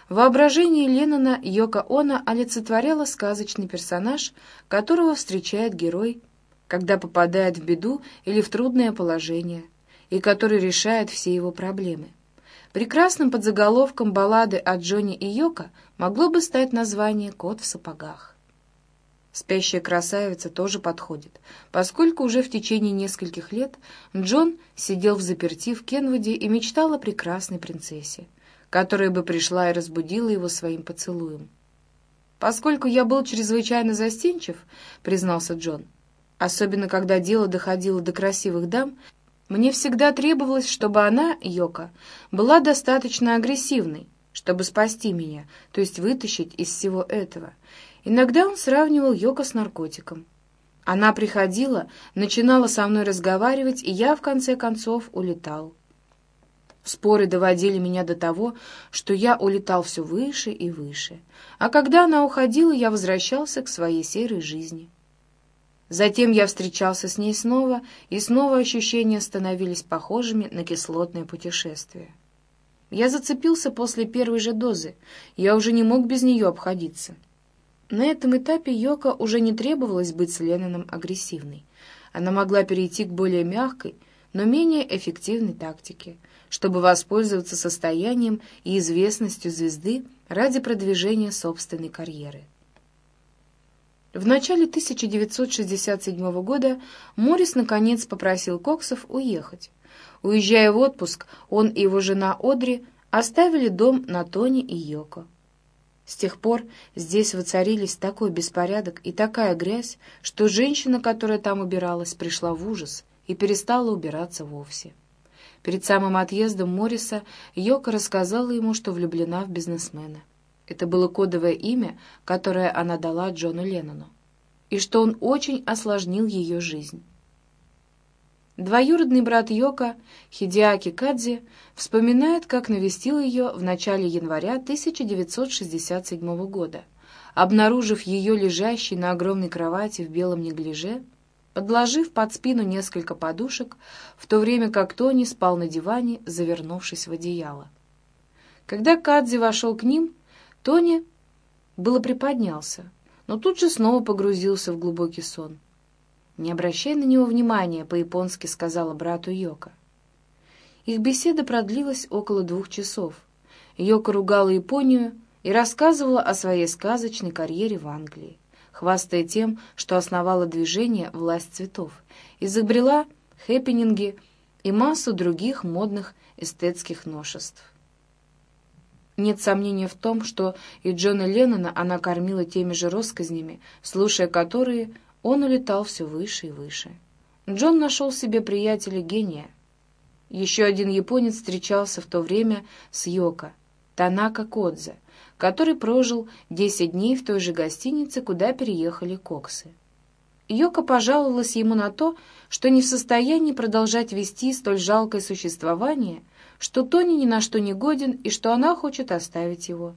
В воображении Леннона Йоко Оно олицетворяла сказочный персонаж, которого встречает герой, когда попадает в беду или в трудное положение, и который решает все его проблемы. Прекрасным подзаголовком баллады о Джоне и Йоко могло бы стать название «Кот в сапогах». Спящая красавица тоже подходит, поскольку уже в течение нескольких лет Джон сидел в заперти в Кенвуде и мечтал о прекрасной принцессе которая бы пришла и разбудила его своим поцелуем. «Поскольку я был чрезвычайно застенчив», — признался Джон, «особенно когда дело доходило до красивых дам, мне всегда требовалось, чтобы она, Йока, была достаточно агрессивной, чтобы спасти меня, то есть вытащить из всего этого. Иногда он сравнивал Йока с наркотиком. Она приходила, начинала со мной разговаривать, и я, в конце концов, улетал. Споры доводили меня до того, что я улетал все выше и выше, а когда она уходила, я возвращался к своей серой жизни. Затем я встречался с ней снова, и снова ощущения становились похожими на кислотное путешествие. Я зацепился после первой же дозы, я уже не мог без нее обходиться. На этом этапе Йока уже не требовалось быть с Ленноном агрессивной. Она могла перейти к более мягкой, но менее эффективной тактике — чтобы воспользоваться состоянием и известностью звезды ради продвижения собственной карьеры. В начале 1967 года Моррис наконец попросил Коксов уехать. Уезжая в отпуск, он и его жена Одри оставили дом на Тони и Йоко. С тех пор здесь воцарились такой беспорядок и такая грязь, что женщина, которая там убиралась, пришла в ужас и перестала убираться вовсе. Перед самым отъездом Морриса Йока рассказала ему, что влюблена в бизнесмена. Это было кодовое имя, которое она дала Джону Леннону, и что он очень осложнил ее жизнь. Двоюродный брат Йока, Хидиаки Кадзи, вспоминает, как навестил ее в начале января 1967 года, обнаружив ее лежащей на огромной кровати в белом неглиже, подложив под спину несколько подушек, в то время как Тони спал на диване, завернувшись в одеяло. Когда Кадзи вошел к ним, Тони было приподнялся, но тут же снова погрузился в глубокий сон. «Не обращай на него внимания», — по-японски сказала брату Йока. Их беседа продлилась около двух часов. Йока ругала Японию и рассказывала о своей сказочной карьере в Англии хвастая тем, что основала движение «Власть цветов», изобрела хэппининги и массу других модных эстетских новшеств. Нет сомнения в том, что и Джона Леннона она кормила теми же россказнями, слушая которые он улетал все выше и выше. Джон нашел себе приятеля-гения. Еще один японец встречался в то время с Йоко, Танака Кодзе — который прожил 10 дней в той же гостинице, куда переехали Коксы. Йока пожаловалась ему на то, что не в состоянии продолжать вести столь жалкое существование, что Тони ни на что не годен и что она хочет оставить его.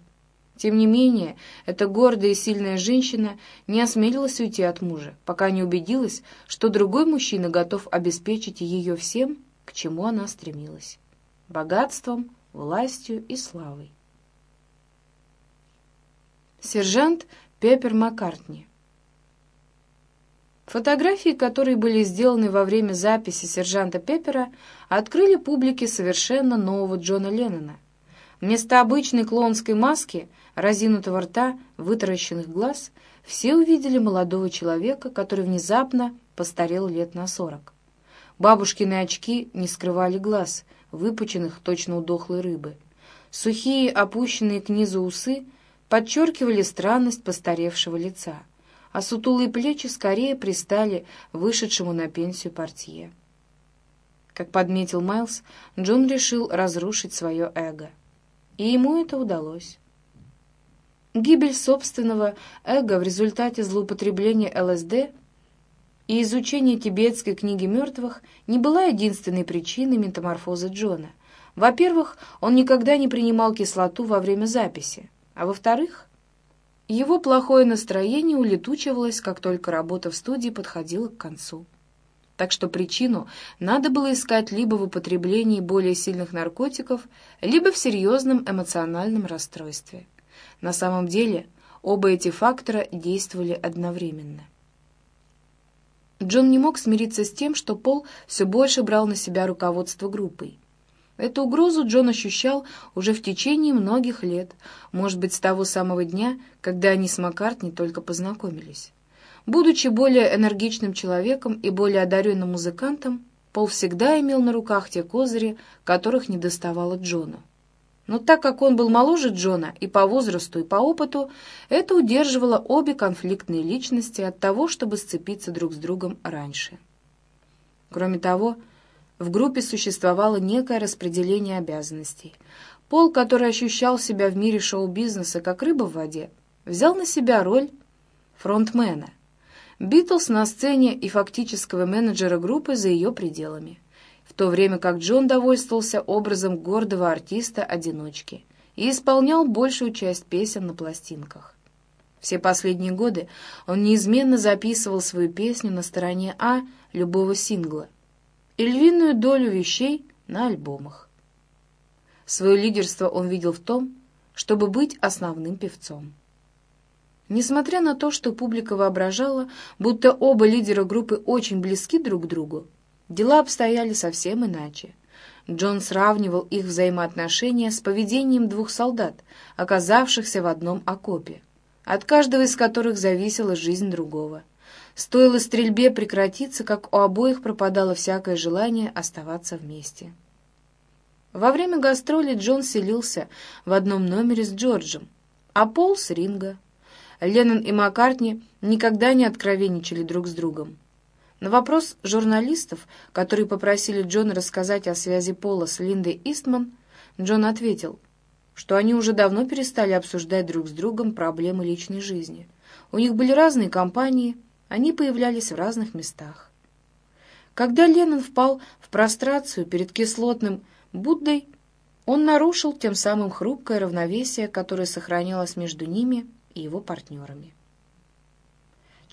Тем не менее, эта гордая и сильная женщина не осмелилась уйти от мужа, пока не убедилась, что другой мужчина готов обеспечить ее всем, к чему она стремилась — богатством, властью и славой. Сержант Пеппер Маккартни. Фотографии, которые были сделаны во время записи сержанта Пеппера, открыли публике совершенно нового Джона Леннона. Вместо обычной клоунской маски, разинутого рта, вытаращенных глаз, все увидели молодого человека, который внезапно постарел лет на сорок. Бабушкины очки не скрывали глаз, выпученных точно у дохлой рыбы. Сухие, опущенные к низу усы — подчеркивали странность постаревшего лица, а сутулые плечи скорее пристали вышедшему на пенсию портье. Как подметил Майлз, Джон решил разрушить свое эго. И ему это удалось. Гибель собственного эго в результате злоупотребления ЛСД и изучения тибетской книги мертвых не была единственной причиной метаморфозы Джона. Во-первых, он никогда не принимал кислоту во время записи, а во-вторых, его плохое настроение улетучивалось, как только работа в студии подходила к концу. Так что причину надо было искать либо в употреблении более сильных наркотиков, либо в серьезном эмоциональном расстройстве. На самом деле оба эти фактора действовали одновременно. Джон не мог смириться с тем, что Пол все больше брал на себя руководство группой. Эту угрозу Джон ощущал уже в течение многих лет, может быть, с того самого дня, когда они с Маккартни только познакомились. Будучи более энергичным человеком и более одаренным музыкантом, Пол всегда имел на руках те козыри, которых не доставало Джону. Но так как он был моложе Джона и по возрасту, и по опыту, это удерживало обе конфликтные личности от того, чтобы сцепиться друг с другом раньше. Кроме того, в группе существовало некое распределение обязанностей. Пол, который ощущал себя в мире шоу-бизнеса как рыба в воде, взял на себя роль фронтмена. Битлз на сцене и фактического менеджера группы за ее пределами в то время как Джон довольствовался образом гордого артиста-одиночки и исполнял большую часть песен на пластинках. Все последние годы он неизменно записывал свою песню на стороне А любого сингла и львиную долю вещей на альбомах. Свое лидерство он видел в том, чтобы быть основным певцом. Несмотря на то, что публика воображала, будто оба лидера группы очень близки друг к другу, Дела обстояли совсем иначе. Джон сравнивал их взаимоотношения с поведением двух солдат, оказавшихся в одном окопе, от каждого из которых зависела жизнь другого. Стоило стрельбе прекратиться, как у обоих пропадало всякое желание оставаться вместе. Во время гастроли Джон селился в одном номере с Джорджем, а Пол с Ринго. Леннон и Маккартни никогда не откровенничали друг с другом. На вопрос журналистов, которые попросили Джона рассказать о связи Пола с Линдой Истман, Джон ответил, что они уже давно перестали обсуждать друг с другом проблемы личной жизни. У них были разные компании, они появлялись в разных местах. Когда Леннон впал в прострацию перед кислотным Буддой, он нарушил тем самым хрупкое равновесие, которое сохранялось между ними и его партнерами.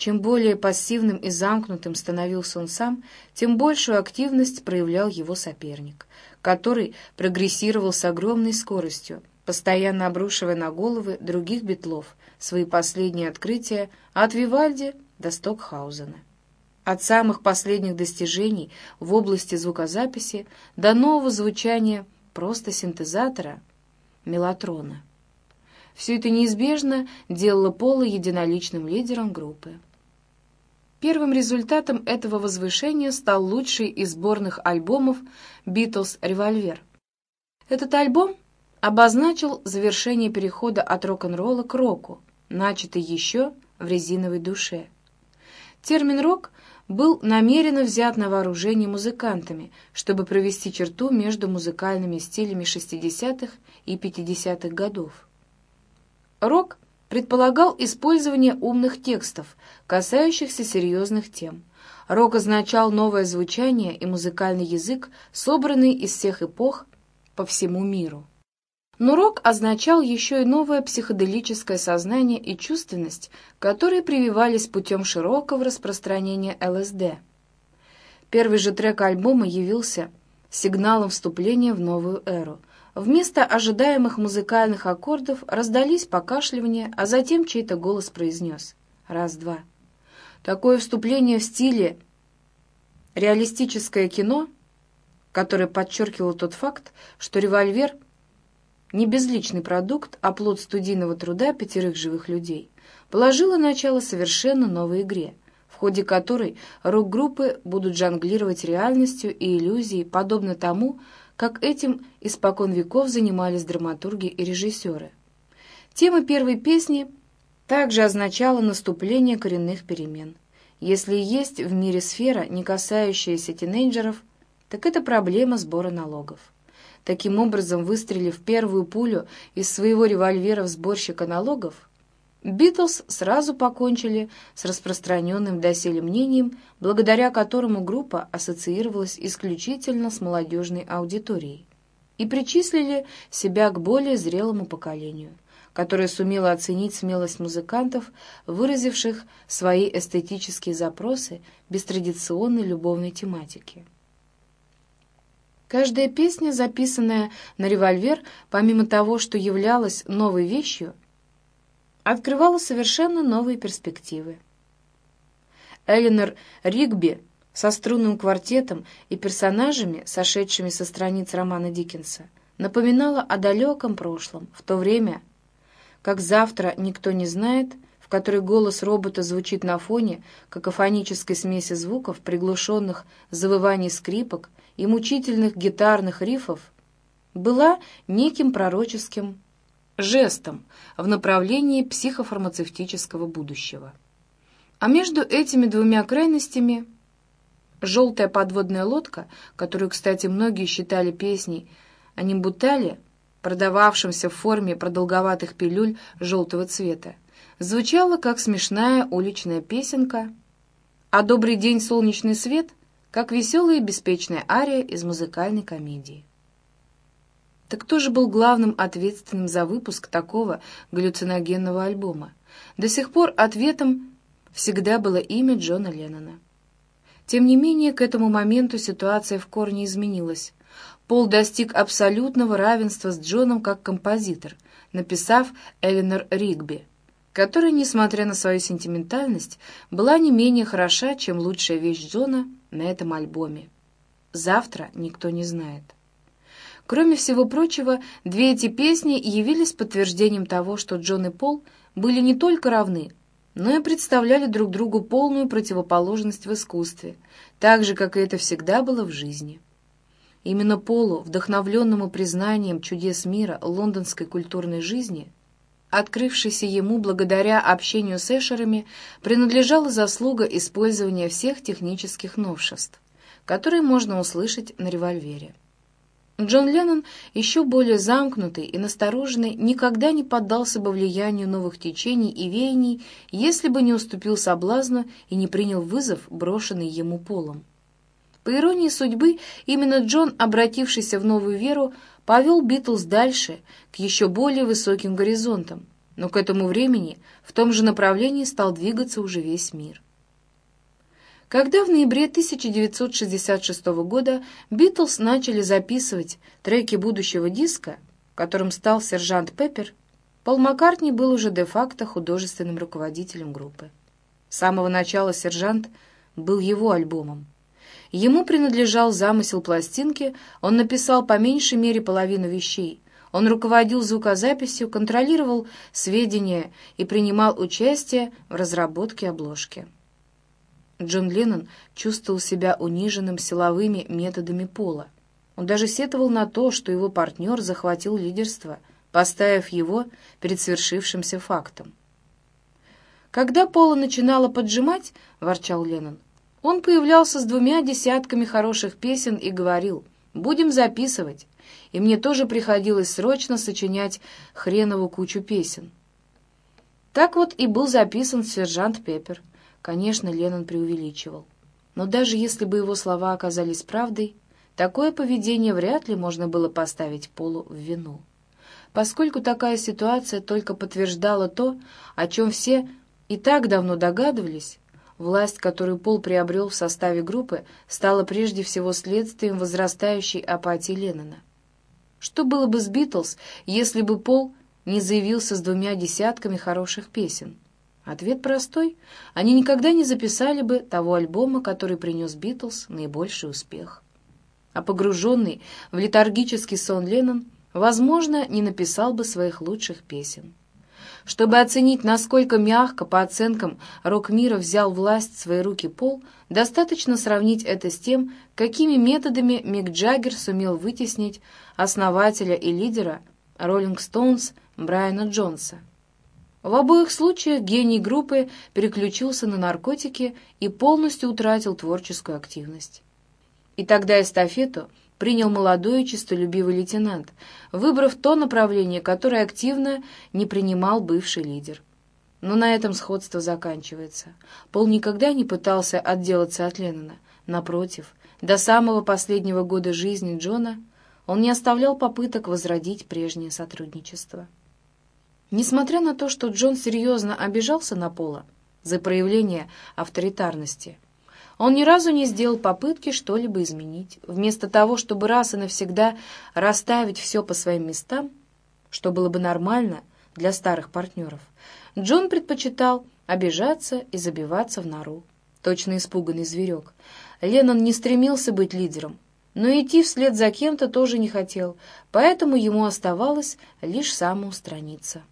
Чем более пассивным и замкнутым становился он сам, тем большую активность проявлял его соперник, который прогрессировал с огромной скоростью, постоянно обрушивая на головы других битлов свои последние открытия от Вивальди до Стокхаузена. От самых последних достижений в области звукозаписи до нового звучания просто синтезатора мелатрона. Все это неизбежно делало Пола единоличным лидером группы. Первым результатом этого возвышения стал лучший из сборных альбомов «Битлз Револьвер». Этот альбом обозначил завершение перехода от рок-н-ролла к року, начатый еще в резиновой душе. Термин «рок» был намеренно взят на вооружение музыкантами, чтобы провести черту между музыкальными стилями 60-х и 50-х годов. Рок — предполагал использование умных текстов, касающихся серьезных тем. Рок означал новое звучание и музыкальный язык, собранный из всех эпох по всему миру. Но рок означал еще и новое психоделическое сознание и чувственность, которые прививались путем широкого распространения ЛСД. Первый же трек альбома явился сигналом вступления в новую эру – Вместо ожидаемых музыкальных аккордов раздались покашливания, а затем чей-то голос произнес «раз-два». Такое вступление в стиле реалистическое кино, которое подчеркивало тот факт, что револьвер не безличный продукт, а плод студийного труда пятерых живых людей, положило начало совершенно новой игре, в ходе которой рок-группы будут жонглировать реальностью и иллюзией, подобно тому, как этим испокон веков занимались драматурги и режиссеры. Тема первой песни также означала наступление коренных перемен. Если есть в мире сфера, не касающаяся тинейджеров, так это проблема сбора налогов. Таким образом, выстрелив первую пулю из своего револьвера в сборщика налогов, Битлз сразу покончили с распространенным доселе мнением, благодаря которому группа ассоциировалась исключительно с молодежной аудиторией, и причислили себя к более зрелому поколению, которое сумело оценить смелость музыкантов, выразивших свои эстетические запросы без традиционной любовной тематики. Каждая песня, записанная на револьвер, помимо того, что являлась новой вещью, открывала совершенно новые перспективы. Эленор Ригби со струнным квартетом и персонажами, сошедшими со страниц романа Диккенса, напоминала о далеком прошлом, в то время, как завтра никто не знает, в которой голос робота звучит на фоне какофонической смеси звуков, приглушенных завываний скрипок и мучительных гитарных рифов, была неким пророческим жестом в направлении психофармацевтического будущего. А между этими двумя крайностями желтая подводная лодка, которую, кстати, многие считали песней о Нимбутале, продававшемся в форме продолговатых пилюль желтого цвета, звучала как смешная уличная песенка, а «Добрый день, солнечный свет» как веселая и беспечная ария из музыкальной комедии. Так кто же был главным ответственным за выпуск такого галлюциногенного альбома? До сих пор ответом всегда было имя Джона Леннона. Тем не менее, к этому моменту ситуация в корне изменилась. Пол достиг абсолютного равенства с Джоном как композитор, написав «Эленор Ригби», которая, несмотря на свою сентиментальность, была не менее хороша, чем лучшая вещь Джона на этом альбоме. Завтра никто не знает. Кроме всего прочего, две эти песни явились подтверждением того, что Джон и Пол были не только равны, но и представляли друг другу полную противоположность в искусстве, так же, как и это всегда было в жизни. Именно Полу, вдохновленному признанием чудес мира лондонской культурной жизни, открывшейся ему благодаря общению с Эшерами, принадлежала заслуга использования всех технических новшеств, которые можно услышать на револьвере. Джон Леннон, еще более замкнутый и настороженный, никогда не поддался бы влиянию новых течений и веяний, если бы не уступил соблазну и не принял вызов, брошенный ему полом. По иронии судьбы, именно Джон, обратившийся в новую веру, повел Битлз дальше, к еще более высоким горизонтам, но к этому времени в том же направлении стал двигаться уже весь мир. Когда в ноябре 1966 года Битлз начали записывать треки будущего диска, которым стал «Сержант Пеппер», Пол Маккартни был уже де-факто художественным руководителем группы. С самого начала «Сержант» был его альбомом. Ему принадлежал замысел пластинки, он написал по меньшей мере половину вещей. Он руководил звукозаписью, контролировал сведения и принимал участие в разработке обложки. Джон Леннон чувствовал себя униженным силовыми методами Пола. Он даже сетовал на то, что его партнер захватил лидерство, поставив его перед свершившимся фактом. «Когда Пола начинала поджимать, — ворчал Леннон, — он появлялся с двумя десятками хороших песен и говорил, «Будем записывать». И мне тоже приходилось срочно сочинять хренову кучу песен. Так вот и был записан сержант Пеппер. Конечно, Леннон преувеличивал. Но даже если бы его слова оказались правдой, такое поведение вряд ли можно было поставить Полу в вину. Поскольку такая ситуация только подтверждала то, о чем все и так давно догадывались, власть, которую Пол приобрел в составе группы, стала прежде всего следствием возрастающей апатии Леннона. Что было бы с «Битлз», если бы Пол не заявился с двумя десятками хороших песен? Ответ простой. Они никогда не записали бы того альбома, который принес Битлз наибольший успех. А погруженный в летаргический сон Леннон, возможно, не написал бы своих лучших песен. Чтобы оценить, насколько мягко, по оценкам, рок-мира взял власть в свои руки Пол, достаточно сравнить это с тем, какими методами Мик Джаггер сумел вытеснить основателя и лидера Роллинг Стоунс Брайана Джонса. В обоих случаях гений группы переключился на наркотики и полностью утратил творческую активность. И тогда эстафету принял молодой и честолюбивый лейтенант, выбрав то направление, которое активно не принимал бывший лидер. Но на этом сходство заканчивается. Пол никогда не пытался отделаться от Леннона. Напротив, до самого последнего года жизни Джона он не оставлял попыток возродить прежнее сотрудничество. Несмотря на то, что Джон серьезно обижался на Пола за проявление авторитарности, он ни разу не сделал попытки что-либо изменить. Вместо того, чтобы раз и навсегда расставить все по своим местам, что было бы нормально для старых партнеров, Джон предпочитал обижаться и забиваться в нору. Точно испуганный зверек. Леннон не стремился быть лидером, но идти вслед за кем-то тоже не хотел, поэтому ему оставалось лишь самоустраниться.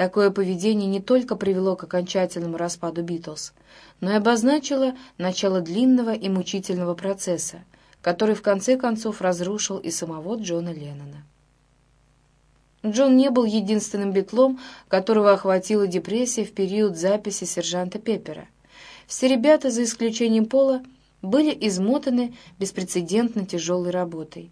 Такое поведение не только привело к окончательному распаду Битлз, но и обозначило начало длинного и мучительного процесса, который в конце концов разрушил и самого Джона Леннона. Джон не был единственным битлом, которого охватила депрессия в период записи сержанта Пеппера. Все ребята, за исключением Пола, были измотаны беспрецедентно тяжелой работой.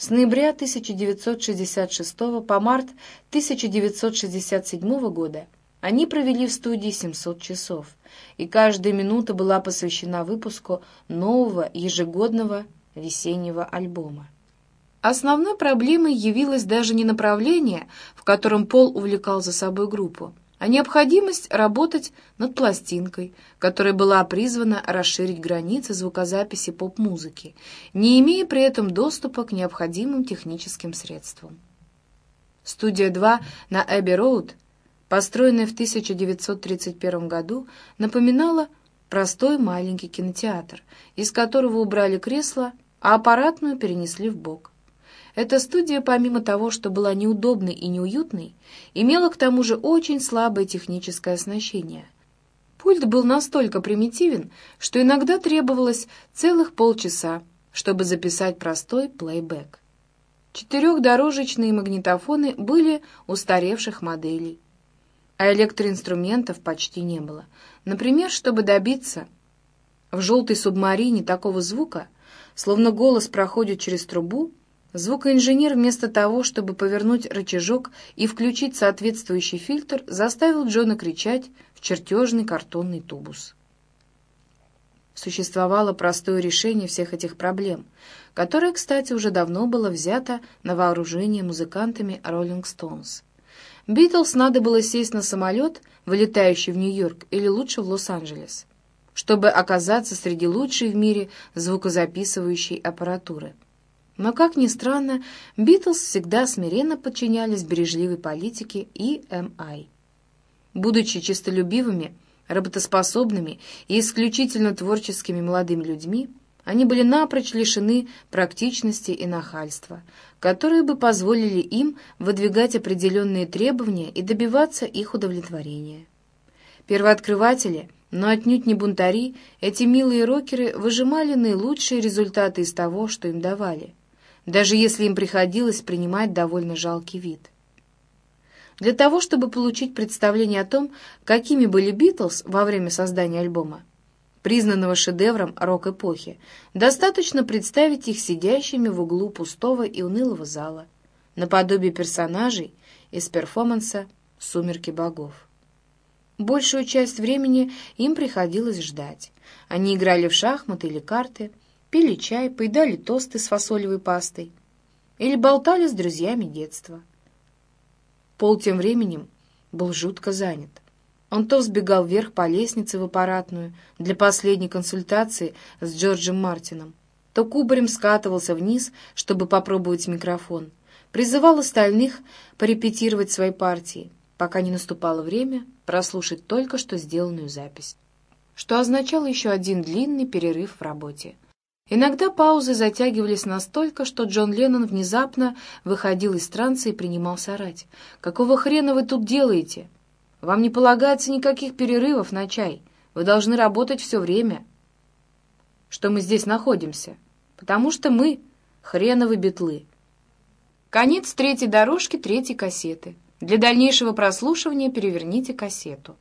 С ноября 1966 по март 1967 года они провели в студии 700 часов, и каждая минута была посвящена выпуску нового ежегодного весеннего альбома. Основной проблемой явилось даже не направление, в котором Пол увлекал за собой группу, а необходимость работать над пластинкой, которая была призвана расширить границы звукозаписи поп-музыки, не имея при этом доступа к необходимым техническим средствам. Студия 2 на Эбби-Роуд, построенная в 1931 году, напоминала простой маленький кинотеатр, из которого убрали кресла, а аппаратную перенесли в бок. Эта студия, помимо того, что была неудобной и неуютной, имела к тому же очень слабое техническое оснащение. Пульт был настолько примитивен, что иногда требовалось целых полчаса, чтобы записать простой плейбэк. Четырехдорожечные магнитофоны были устаревших моделей, а электроинструментов почти не было. Например, чтобы добиться в желтой субмарине такого звука, словно голос проходит через трубу, Звукоинженер вместо того, чтобы повернуть рычажок и включить соответствующий фильтр, заставил Джона кричать в чертежный картонный тубус. Существовало простое решение всех этих проблем, которое, кстати, уже давно было взято на вооружение музыкантами Rolling Stones. Битлз надо было сесть на самолет, вылетающий в Нью-Йорк или лучше в Лос-Анджелес, чтобы оказаться среди лучшей в мире звукозаписывающей аппаратуры — но, как ни странно, Битлз всегда смиренно подчинялись бережливой политике EMI. Будучи честолюбивыми, работоспособными и исключительно творческими молодыми людьми, они были напрочь лишены практичности и нахальства, которые бы позволили им выдвигать определенные требования и добиваться их удовлетворения. Первооткрыватели, но отнюдь не бунтари, эти милые рокеры выжимали наилучшие результаты из того, что им давали – даже если им приходилось принимать довольно жалкий вид. Для того, чтобы получить представление о том, какими были Битлз во время создания альбома, признанного шедевром рок-эпохи, достаточно представить их сидящими в углу пустого и унылого зала, наподобие персонажей из перформанса «Сумерки богов». Большую часть времени им приходилось ждать. Они играли в шахматы или карты, пили чай, поедали тосты с фасолевой пастой или болтали с друзьями детства. Пол тем временем был жутко занят. Он то взбегал вверх по лестнице в аппаратную для последней консультации с Джорджем Мартином, то кубарем скатывался вниз, чтобы попробовать микрофон, призывал остальных порепетировать свои партии, пока не наступало время прослушать только что сделанную запись, что означало еще один длинный перерыв в работе. Иногда паузы затягивались настолько, что Джон Леннон внезапно выходил из транса и принимался орать. «Какого хрена вы тут делаете? Вам не полагается никаких перерывов на чай. Вы должны работать все время, что мы здесь находимся, потому что мы хреновы битлы». Конец третьей дорожки третьей кассеты. Для дальнейшего прослушивания переверните кассету.